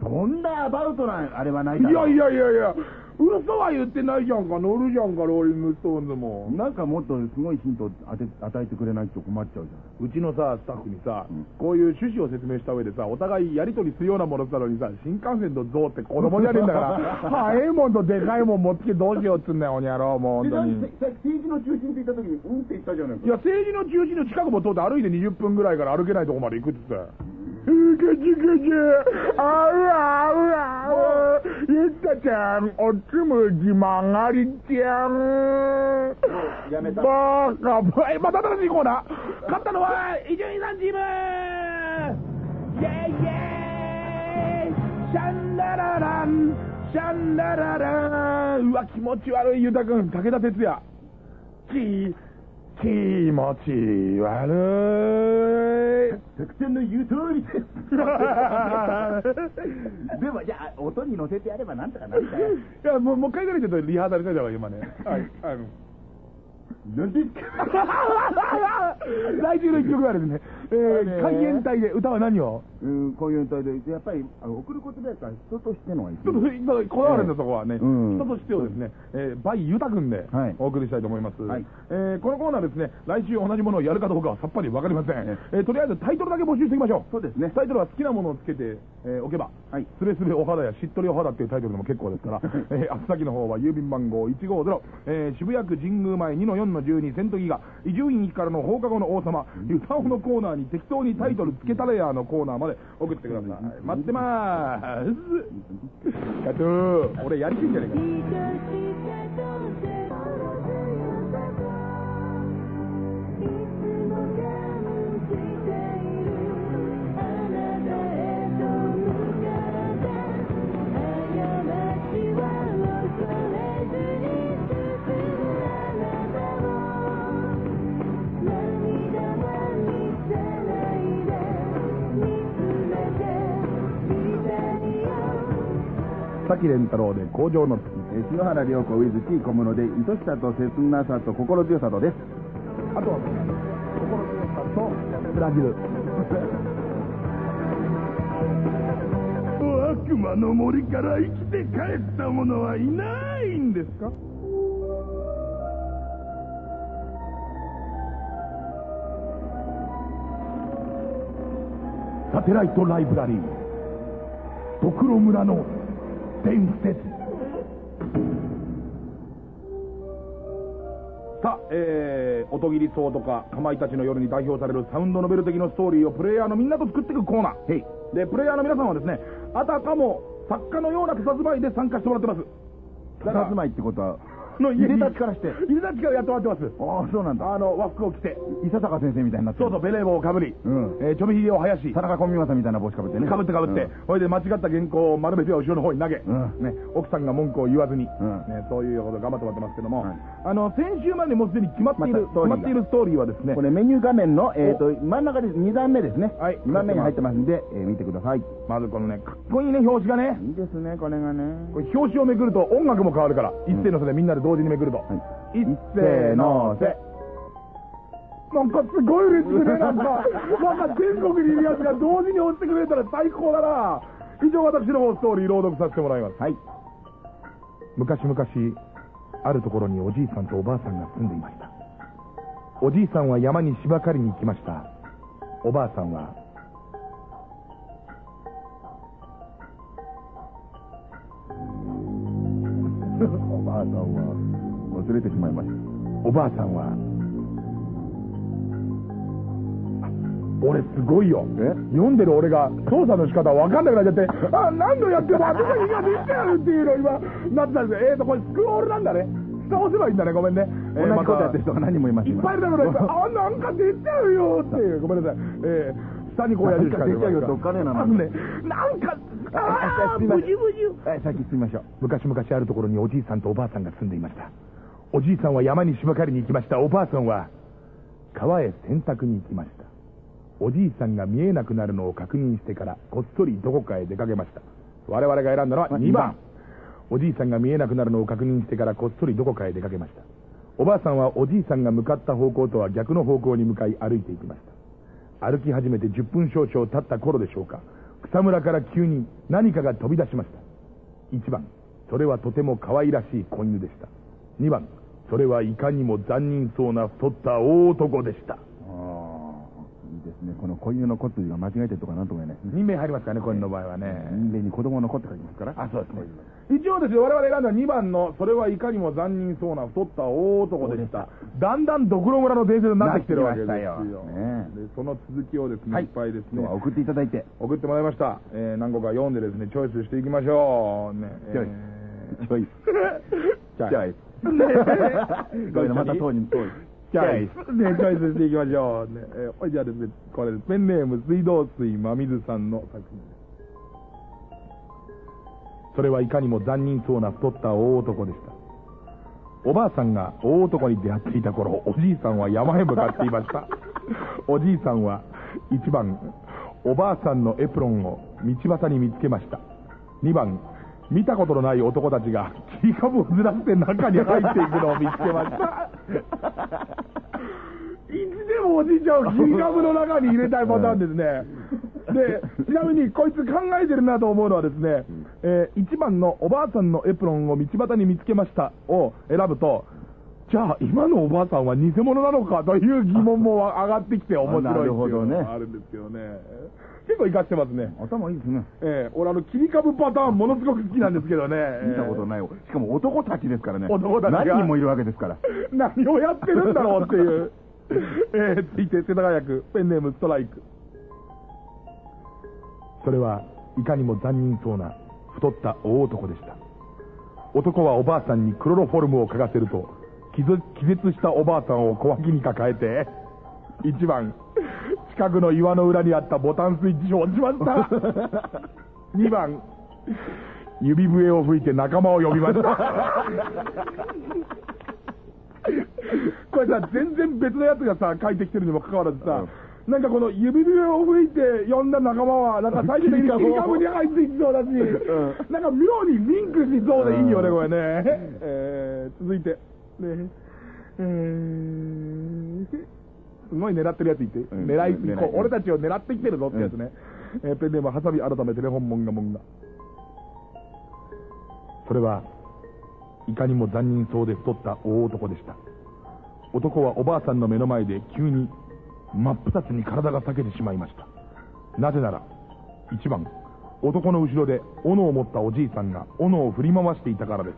そんなアバウトなあれはないいだろやいやいやいや、嘘は言ってないじゃんか、乗るじゃんか、ローリングストーンズも。なんかもっとすごいヒント当て与えてくれないと困っちゃうじゃん。うちのさ、スタッフにさ、うんこういう趣旨を説明した上でさ、お互いやりとりするようなものしたのにさ、新幹線と象って子供じゃねえんだから、*laughs* 早いもんとでかいもん持ってきてどうしようっつうんだよ、おにゃろう、もう本当に。政治の中心って言った時に、うんって言ったじゃないいや、政治の中心の近くも通って歩いて20分ぐらいから歩けないとこまで行くっつって。うけちけち、あうあうあう、ゆったちゃん、おつむじ曲がりちゃん。やめたバカ、え、また新しいコーナー勝ったのは、伊集院さんチームイェイイェイシャンラララン、シャンラララン。うわ、気持ち悪い、ゆうたくん、武田鉄矢。き、気持ち悪い。作戦の言う通りです。*laughs* でも、じゃあ、音に乗せてやればなんとかなるかよ。いや、もう、もう一回ぐらいちょっとリハーサルした方がいい、今ね。はい。あのなんで *laughs* 来週の一曲はですね、えー、海援隊で歌は何を？うん、こういう歌で、やっぱり、あの送る言葉やから人としてのがいいちょっと、こだわるんだ、そこはね。うん。人としてをですね、えー、バイユタ君ではい。お送りしたいと思います。はい。えーこのコーナーですね、来週同じものをやるかどうかはさっぱりわかりません。ええ。ーとりあえずタイトルだけ募集していきましょう。そうですね。タイトルは好きなものをつけて、えーおけば、はい。スレスレお肌やしっとりお肌っていうタイトルでも結構ですから、えー、あ先の方は郵便番号150、えー渋谷区神宮前2の4の12セントギガ、伊集院からの放課後の王様、ゆたおのコーナーに適当にタイトルつけたれやのコーナーまで送ってください。待ってまーす。ガトゥー、俺やりきんじゃねえか。崎蓮太郎で工場の月。えー篠原涼子ウィズ T 小室で愛しさと切なさと心強さとです。あとは、心強さとブラジル。悪魔の森から生きて帰った者はいないんですか？サテライトライブラリー、ドクロ村の伝説。さあ、えー、音切り層とか、かまいたちの夜に代表されるサウンドノベル的なストーリーをプレイヤーのみんなと作っていくコーナー。へい。で、プレイヤーの皆さんはですね、あたかも作家のような佇まいで参加してもらってます。たたずまいってことは、の入れ立ちからして。入れ立ちからやってもらってます。ああ、そうなんだ。あの、和服を着て、伊佐坂先生みたいになってる。そうそう、ベレー帽をかぶり、うん。えーちょびひげを生やし、田中小見正みたいな帽子かぶってね。かぶってかぶって、うん。それで間違った原稿を丸めては後ろの方に投げ、うん。ね、奥さんが文句を言わずに、うん。ね、そういうこと頑張ってもらってますけども、はい。あの先週までにもうすでに決まっている、またストーリーが。決まっているストーリーはですね。こ、れメニュー画面の、えー、と真ん中で2段目ですね。はい。2番目に入ってますんで、えー見てください。いまずこのね、かっこいいね、表紙がね、いですね、これがね。これ表紙をめくると音楽も変わるから、一斉のせでみんなで同時にめくると、はい。一斉のせ。なんかすごい嬉しくね、なんか、*laughs* なんか全国にいるやつが同時に押してくれたら最高だな。以上私の方ストーリー朗読させてもらいます。はい。昔々、あるところにおじいさんとおばあさんが住んでいました。おじいさんは山に芝刈りに行きました。おばあさんは、*laughs* おばあさんは忘れてしまいました。おばあさんは、あ俺すごいよ。え？読んでる俺が操作の仕方わかんなくなっちゃって、あ、何度やっても後先ができちゃうっていうの今、なってたんですよ。えーと、これスクロールなんだね。下押せばいいんだね。ごめんね。同じことやってる人が何人もいますいっぱいいるだろうね。あ、なんか出ちゃうよっていう。ごめんなさい。えー、下にこうやるしか出ちゃうよっておっかねえななんか、あー、すいませんブジブジ。はい、先進みましょう。昔々あるところにおじいさんとおばあさんが住んでいました。おじいさんは山に芝刈りに行きました。おばあさんは川へ洗濯に行きました。おじいさんが見えなくなるのを確認してからこっそりどこかへ出かけました。我々が選んだのはあ2番二番。おじいさんが見えなくなるのを確認してからこっそりどこかへ出かけました。おばあさんはおじいさんが向かった方向とは逆の方向に向かい歩いていきました。歩き始めて10分少々経った頃でしょうか。草むらから急に何かが飛び出しました。1番、それはとても可愛らしい子犬でした。2番、それはいかにも残忍そうな太った大男でした。ですね。この固有の子というのが間違えてるとかなんとも言えないですね。人名入りますからね、これの場合はね。人間に子供の子って書いてますから。あ、そうですね。一応ですね、我々選んだ2番の、それはいかにも残忍そうな太った大男でした。だんだんドクロ村の伝説になってきてるわけですよ。その続きをですね、はいい、っぱいですね送っていただいて。送ってもらいました。えー、何個か読んでですね、チョイスしていきましょう。ね、チョイえちょい。チョイ *laughs* チョイねごめんなまた当に、当に。チョイス。ね、チョイスしていきましょう。ね、えー、じゃあですね、これです。ペンネーム、水道水真水さんの作品です。それはいかにも残忍そうな太った大男でした。おばあさんが大男に出会っていた頃、おじいさんは山へ向かっていました。*laughs* おじいさんは1番、おばあさんのエプロンを道端に見つけました。2番、見たことのない男たちが切り株をずらして中に入っていくのを見つけました。いつでもおじいちゃんを切り株の中に入れたいパターンですね。で、ちなみにこいつ考えてるなと思うのはですね、え1番のおばあさんのエプロンを道端に見つけましたを選ぶと、じゃあ今のおばあさんは偽物なのかという疑問も上がってきて面白いっていうのがあるんですけどね。結構活かしてますね。頭いいですね。ええ俺あの切り株パターンものすごく好きなんですけどね。見たことない。しかも男たちですからね。男たちが何人もいるわけですから。*laughs* 何をやってるんだろうっていう。*laughs* えー、続いて世田谷区ペンネームストライク。それはいかにも残忍そうな太った大男でした。男はおばあさんにクロロフォルムを嗅がせると、気絶気絶したおばあさんを小脇に抱えて、1番、近くの岩の裏にあったボタンスイッチを落ちました。*laughs* 2番、指笛を吹いて仲間を呼びました。*laughs* これさ、全然別のやつがさ、書いてきてるにもかかわらずさ、なんかこの指笛を吹いて呼んだ仲間は、なんか最終的に切り株に入っていきそうだし、なんか妙にリンクしそうでいいよね、これね。えー、続いて。ねえー、すごい狙ってるやついて、うん狙い狙いこう俺たちを狙ってきてるぞってやつね。えーペンネーム、ハサミ改めテレフォンモンガモンガ。それは、いかにも残忍そうで太った大男でした。男はおばあさんの目の前で急に真っ二つに体が裂けてしまいました。なぜなら、1番、男の後ろで斧を持ったおじいさんが斧を振り回していたからです。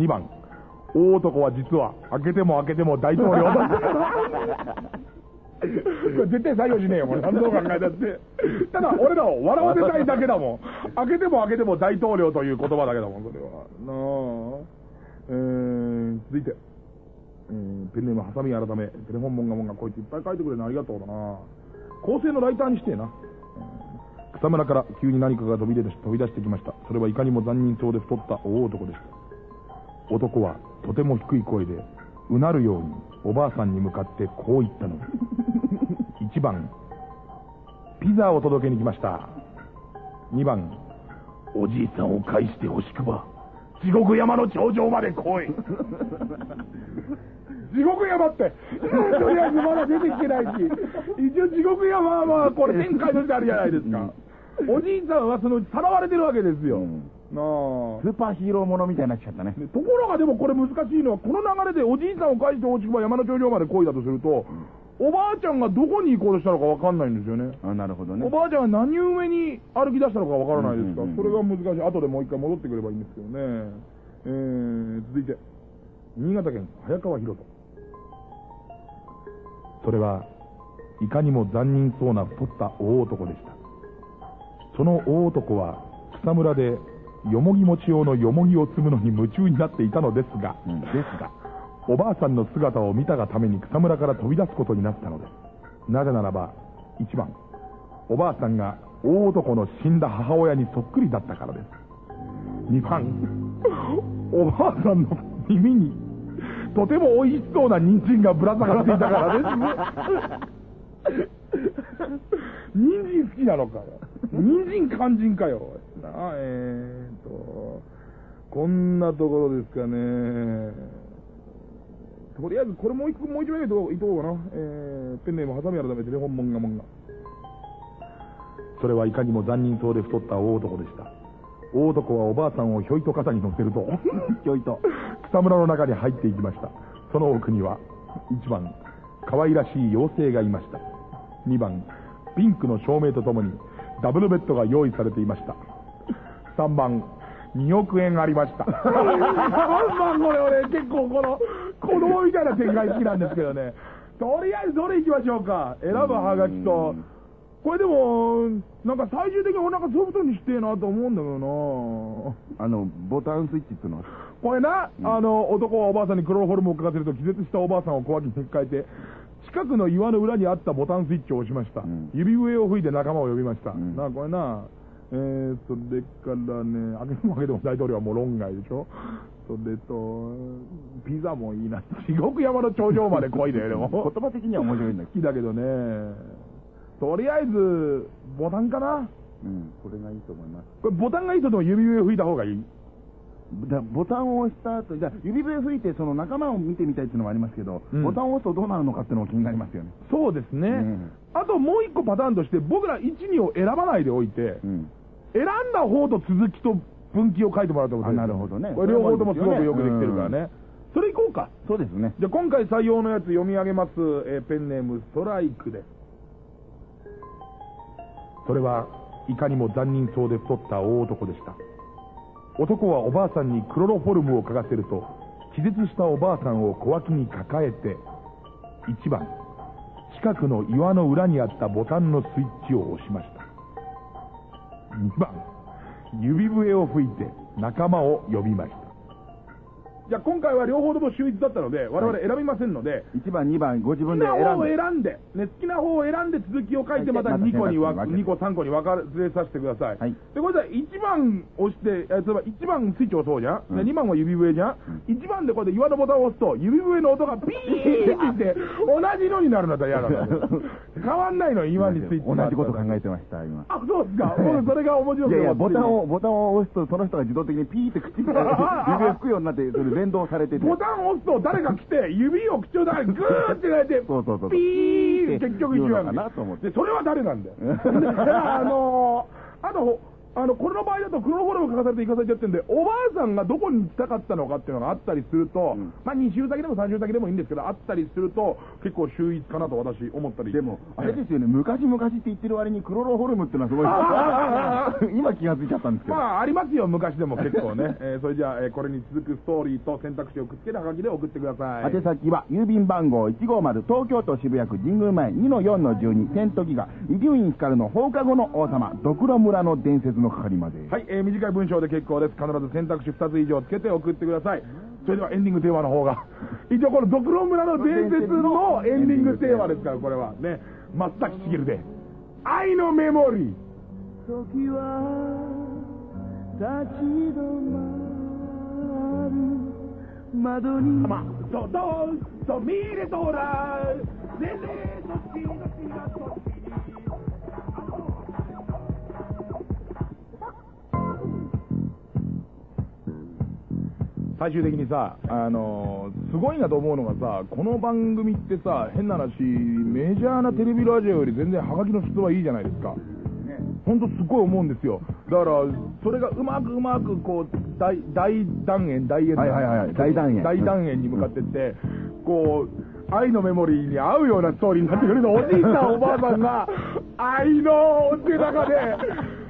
2番、大男は実は開けても開けても大統領。こ *laughs* れ絶対採用しねえよ、これ。何度考えたって。ただ、俺らを笑わせたいだけだもん。開けても開けても大統領という言葉だけだもん、それは。なあ。えー、続いて。えーペンネームハサミ改め、テレフォンモンガモンガこいついっぱい書いてくれるのありがとうだな。構成のライターにしてえな。草むらから急に何かが飛び出て飛び出してきました。それはいかにも残忍そうで太った大男でした。男はとても低い声で、うなるようにおばあさんに向かってこう言ったのです。*laughs* 1番、ピザを届けに来ました。2番、おじいさんを返してほしくば、地獄山の頂上まで来い。*laughs* 地獄山って、とりあえずまだ出てきてないし、一応地獄山はまあこれ展開としてあるじゃないですか。おじいさんはそのさらわれてるわけですよ。うんスーパーヒーローものみたいになっちゃったね。でところがでもこれ難しいのは、この流れでおじいさんを返してほしくば山の頂上まで来いだとすると、おばあちゃんがどこに行こうとしたのかわかんないんですよね。あなるほどね。おばあちゃんが何上に歩き出したのかわからないですか？うんうんうんそれが難しい。後でもう一回戻ってくればいいんですけどね。えー、続いて、新潟県早川博人。それは、いかにも残忍そうな太った大男でした。その大男は、草むらで、よもぎ餅用のよもぎを摘むのに夢中になっていたのですが、うんですが、おばあさんの姿を見たがために草むらから飛び出すことになったのです。なぜならば、1番、おばあさんが大男の死んだ母親にそっくりだったからです。2番、おばあさんの耳に、とても美味しそうな人参がぶら下がっていたからです。*laughs* *laughs* *laughs* 人参好きなのかよ。人参肝心かよ。なあ、えーと、こんなところですかね。とりあえず、これもう一個、もう一枚いとこういとこうかな。えー、ペンネーム、ハサミ改めて、テレフォンモンガモンガ。それはいかにも残忍そうで太った大男でした。大男はおばあさんをひょいと肩に乗せると、*laughs* ひょいと。草むらの中に入っていきました。その奥には、1番、可愛らしい妖精がいました。2番、ピンクの照明とともに、ダブルベッドが用意されていました。3番、2億円ありました。3番、これ俺結構この、子供みたいな展開好きなんですけどね。とりあえずどれ行きましょうか。選ぶはがきとうん。これでも、なんか最終的に俺なんかソフトにしてえなと思うんだけどなあの、ボタンスイッチっていうの？は、これな、あの、男はおばあさんにクロロホルムをかかせると気絶したおばあさんを小脇に抱えて、近くの岩の裏にあったボタンスイッチを押しました。うん指笛を吹いて仲間を呼びました。んなあ、これな、えー、それからね、開けても開けても大統領はもう論外でしょ？それと、ピザもいいな。地獄山の頂上まで来いだよ、で *laughs* も。言葉的には面白いんだけ好きだけどね。とりあえず、ボタンかな？ど、うん、これがいいと思います。これボタンがいいとでも指笛吹いた方がいいだボタンを押した後、じゃあ指笛吹いてその仲間を見てみたいっていうのもありますけど、うんボタンを押すとどうなるのかっていうのも気になりますよね。そうですね。うんあともう一個パターンとして、僕ら1、2を選ばないでおいて、うん。選んだ方と続きと分岐を書いてもらうってことでなるほどね両方ともすごくよくできてるからね。それいこうか。そうですね。じゃあ今回採用のやつ読み上げます、えーペンネームストライクです。それはいかにも残忍そうで太った大男でした。男はおばあさんにクロロフォルムを嗅がせると、気絶したおばあさんを小脇に抱えて、1番、近くの岩の裏にあったボタンのスイッチを押しました。2番、指笛を吹いて仲間を呼びまし。じゃあ今回は両方とも秀逸だったので、我々選びませんので、1番、2番、ご自好き分で。な方を選んで。選んで、ね、好きな方を選んで続きを書いて、またはい2個にわ、また選択肢に分ける2個、3個に分かれさせてください。はい。で、これさ、1番押して、え例えば1番スイッチ押そうじゃん、うん。で2番は指笛じゃん、1番でこうやって岩のボタンを押すと、指笛の音がピーンって言って、*laughs* 同じのになるんだったら嫌なんだ *laughs* 変わんないの、岩にスイッチ同じこと考えてました、今。あ、そうですか。僕、*laughs* それが面白くていやいや、ボタンを、ボタンを押すと、その人が自動的にピーって口から指を吹くようになって、それ連動されてて。ボタンを押すと誰か来て、*laughs* 指を口の中にグーってやられて、*laughs* そうそうそうピーって結局一緒なんだなと思ってで、それは誰なんだよ。*laughs* であのー、あと、あの、これの場合だとクロロフォルム書かされて行かされちゃってるんで、おばあさんがどこに行きたかったのかっていうのがあったりすると、うんまあ2週先でも3週先でもいいんですけど、あったりすると、結構秀逸かなと私思ったり。でも、あれですよね、昔々って言ってる割にクロロホルムっていうのはすごい、*laughs* 今気がついちゃったんですけど。まあ、ありますよ、昔でも結構ね。え *laughs* ーそれじゃあ、えーこれに続くストーリーと選択肢をくっつけたはがきで送ってください。宛先は郵便番号150東京都渋谷区神宮前2-4-12セントギガ伊集院光の放課後の王様ドクロ村の伝説の係まではい、えー短い文章で結構です。必ず選択肢2つ以上つけて送ってください。それではエンディングテーマの方が。*laughs* 一応このドクロ村の伝説のエンディングテーマですから、これは。ね。松崎しげるで。愛のメモリー。時は立ち止まる窓にまあ、どどんと見れとら、ねねとしのしがとし。最終的にさ、あのーすごいなと思うのがさ、この番組ってさ、変な話、メジャーなテレビラジオより全然ハガキの質はいいじゃないですか。本当すごい思うんですよ。だから、それがうまくうまくこう、大、大断円、大円、はいはいはいはい大断円大断円に向かってって、こう、愛のメモリーに合うようなストーリーになってくるの、おじいさん、おばあさんが、*laughs* 愛のって中で、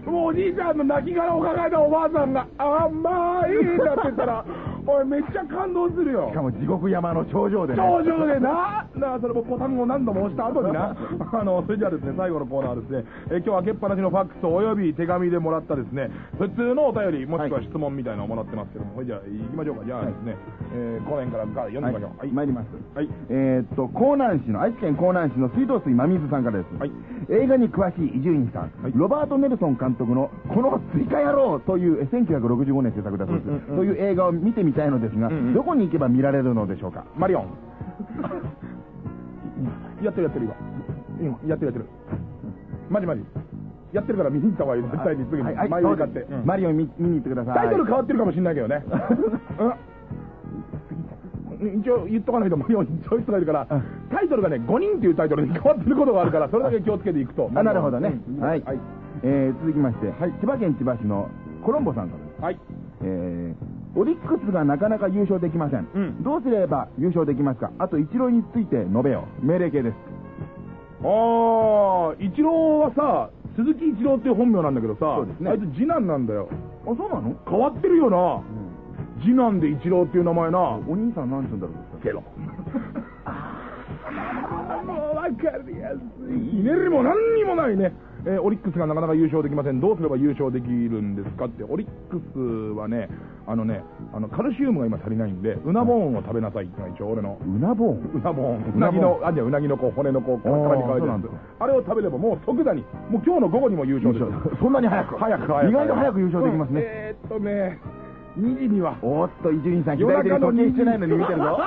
もうおじいさんの亡骸を抱えたおばあさんが、甘いってなってたら、おい、めっちゃ感動するよ。し。かも地獄山の頂上でね。頂上でな、なそれもボタンを何度も押した後にな、*laughs* あの、それじゃあですね、最後のコーナーはですね、え今日開けっぱなしのファックスおよび手紙でもらったですね、普通のお便り、もしくは質問みたいなのをもらってますけども、じゃあ行きましょうか。じゃあですね、えー、この辺から読んでみましょう。はい、参ります。はい。えーっと、江南市の、愛知県江南市の水道水真水さんからです。はい。映画に詳しい伊集院さん、はい。ロバート・ネルソン監督の、このスイカ野郎という、え1965年制作だそうです、うんうんうん。という映画を見てみたいのですが、うんうんどこに行けば見られるのでしょうか？マリオン。*laughs* やってるやってる今。今、やってるやってる。マジマジ。やってるから見に行った方がいい。絶対にすぐに。はいはい前に向かって。そうんマリオン見見に行ってください。タイトル変わってるかもしれないけどね。*laughs* うん一応言っとかないと、マリオンちょいとかいるから、タイトルがね、5人っていうタイトルに変わってることがあるから、それだけ気をつけていくと。あ、なるほどね。うんはい。はい。えー続きまして、千葉県千葉市のコロンボさんからです。はい。えーオリックスがなかなか優勝できません。うんどうすれば優勝できますか？あと、イチローについて述べよう。命令形です。あー、イチローはさ、鈴木一郎っていう本名なんだけどさ、ねあいつ次男なんだよ。あ、そうなの？変わってるよな。次男で一郎っていう名前な。お兄さんなんて言うんだろう？ケロ。もう分かりやすい。ひねりも何にもないね。えーオリックスがなかなか優勝できません。どうすれば優勝できるんですか？って。オリックスはね、あのね、あの、カルシウムが今足りないんで、うなボーンを食べなさいってのが一応俺の。うなぼん？うなボーン。ううなボーンなぎの、あ、じゃあうなぎのこう、骨のこう、カラカラに乾いてるんだあれを食べればもう即座に、もう今日の午後にも優勝です。*laughs* そんなに早く？早く早く。意外と早く優勝できますね。えーっとね、2時には。おっと、伊集院さん、左手に時計してないのに見てるぞ。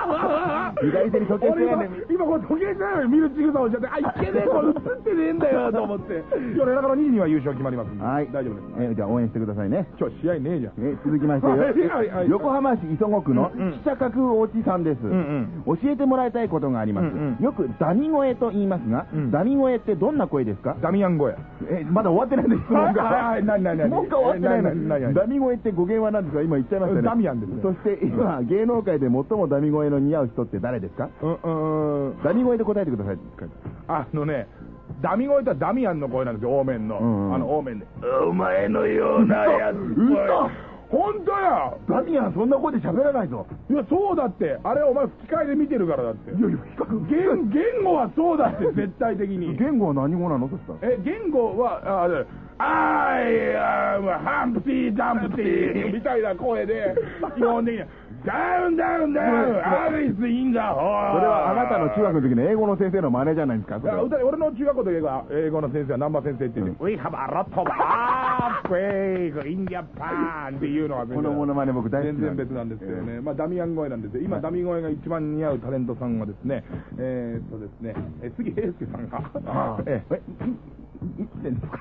左手に時計してないのに。俺今、今これ時計してないのに見る仕草をしちゃって、あ、いけねえ、これ映ってねえんだよ、と思って。*laughs* 夜中の2時には優勝決まりますんで。はい。大丈夫です。えーじゃあ応援してくださいね。今日試合ねえじゃん。え続きまして、*laughs* はいはいはい横浜市磯子区のうんうん記者架空おじさんです、ん教えてもらいたいことがあります、うんうんよくダミ声と言いますが、うんダミ声ってどんな声ですか？ダミアン声。えまだ終わってないんです質問がはいはい何何何もう一回終わってないダミ声って語源は何ですか？今言っちゃいましたねダミアンですねそして今芸能界で最もダミ声の似合う人って誰ですか？うん、うん。ダミ声で答えてくださいあのね、ダミ声とはダミアンの声なんですよ、オーメンの。あの、オーメンで。お前のようなやつ。嘘本当やダミアンそんな声で喋らないぞいや、そうだって。あれお前吹き替えで見てるからだって。いやいや言言語はそうだって、絶対的に。言語は何語なの？そしたらえ、言語は、あ、であいや、ハンプティ・ダンプティみたいな声で、基本的に、ダウンダウンダウン、アリス・イン・ザ・ホーそれはあなたの中学の時の英語の先生の真似じゃないですか、それは。俺の中学校で英語の先生は南波先生って言って、We have a lot of earthquake in Japan っていうのはこのモノマネ僕大好き全然別なんですけどね、まあダミアン声なんです。よ。今、ダミ声が一番似合うタレントさんはですね、えーっとですね、え杉平介さんが、ええ、いいつでんですか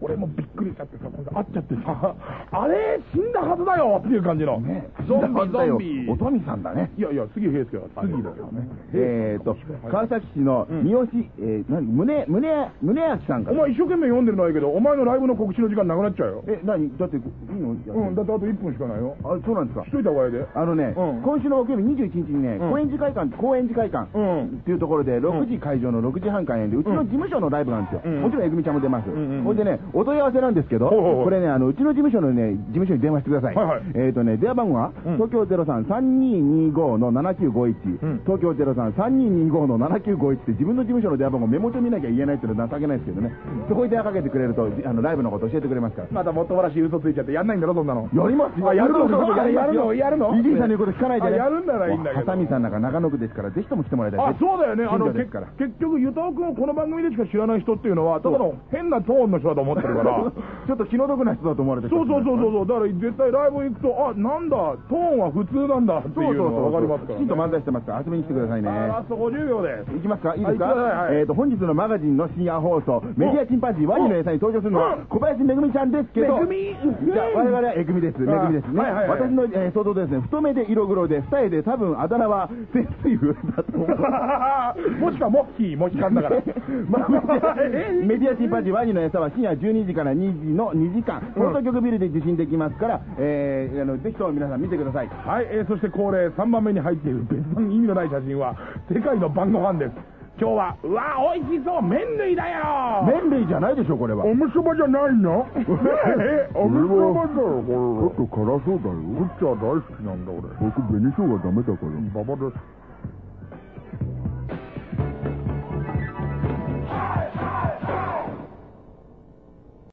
俺もびっくりしちゃってさ、会っちゃってさ、あれ死んだはずだよっていう感じの。ねゾンビ、ゾンビ。おとみさんだね。いやいや、杉平介は杉だよね。えーと、川崎市の三好、えー、何、胸、胸、胸焼さんかお前一生懸命読んでるのはいいけど、お前のライブの告知の時間なくなっちゃうよ。え、何？だって、いいの？うん、だってあと1分しかないよ。あ、そうなんですかし。といた方がいいで。あのね、うん今週の木曜日21日にね、うん高円寺会館、高円寺会館うんっていうところで、6時会場の6時半開演で、うちの事務所のライブなんですよ。うんもちろん、えぐみちゃんも出ます。ほいでね、お問い合わせなんですけど、これね、あの、うちの事務所のね、事務所に電話してください。えっ、とね、電話番号は、うん東京03-3225の7951、うん東京03-3225の7951って自分の事務所の電話番号メモ帳見なきゃ言えないっていうのは情けないですけどね、そこに電話かけてくれると、あの、ライブのこと教えてくれますから。またもっともらしい嘘ついちゃってやんないんだろ、そんなの。やりますよあやるのやるのやるのイジーさんの言うこと聞かないでやるんならいいんだけどハサミさんなんか中野区ですから、ぜひとも来てもらいたい。あ、そうだよね。あの。結局、ゆたおくんをこの番組でしか知らない人っていうのは、ただの変なトーンの人だと思ってるから。*laughs* ちょっと気の毒な人だと思われてそうそうそうう。そうそう。だから絶対ライブ行くと、あ、なんだ、トーンは普通なんだっていうのがそうそう。わかりますから、きちんと漫才してますから、遊びに来てくださいね。あラスト50秒です。いきますか？いいですか、はいえっ、と、本日のマガジンの深夜放送、メディアチンパンジーワニの餌に登場するのはうん小林めぐみちゃんですけど、めぐみじゃあ我々はえぐみです。めぐみですね。はいはいはい私の、えー想像でですね、太めで色黒で、二重で多分あだ名は潜水夫だと思う。*laughs* もしくはモッキー、モヒカンだから。*laughs* まあ、メディアチンパンジーワニの餌は深夜12時から2時の2時間、放送局ビルで受信できますから、えー、あのぜひとも皆さん見てください。はい、えーそして恒例3番目に入っている別段意味のない写真は、世界の晩ご飯です。今日は、うわ、美味しそう、麺類だよ麺類じゃないでしょ、これは。おむそばじゃないの？え、*laughs* おむそばだよ、これ。ちょっと辛そうだよ。こっちは大好きなんだ、俺。僕、紅生姜ダメだから。ババです。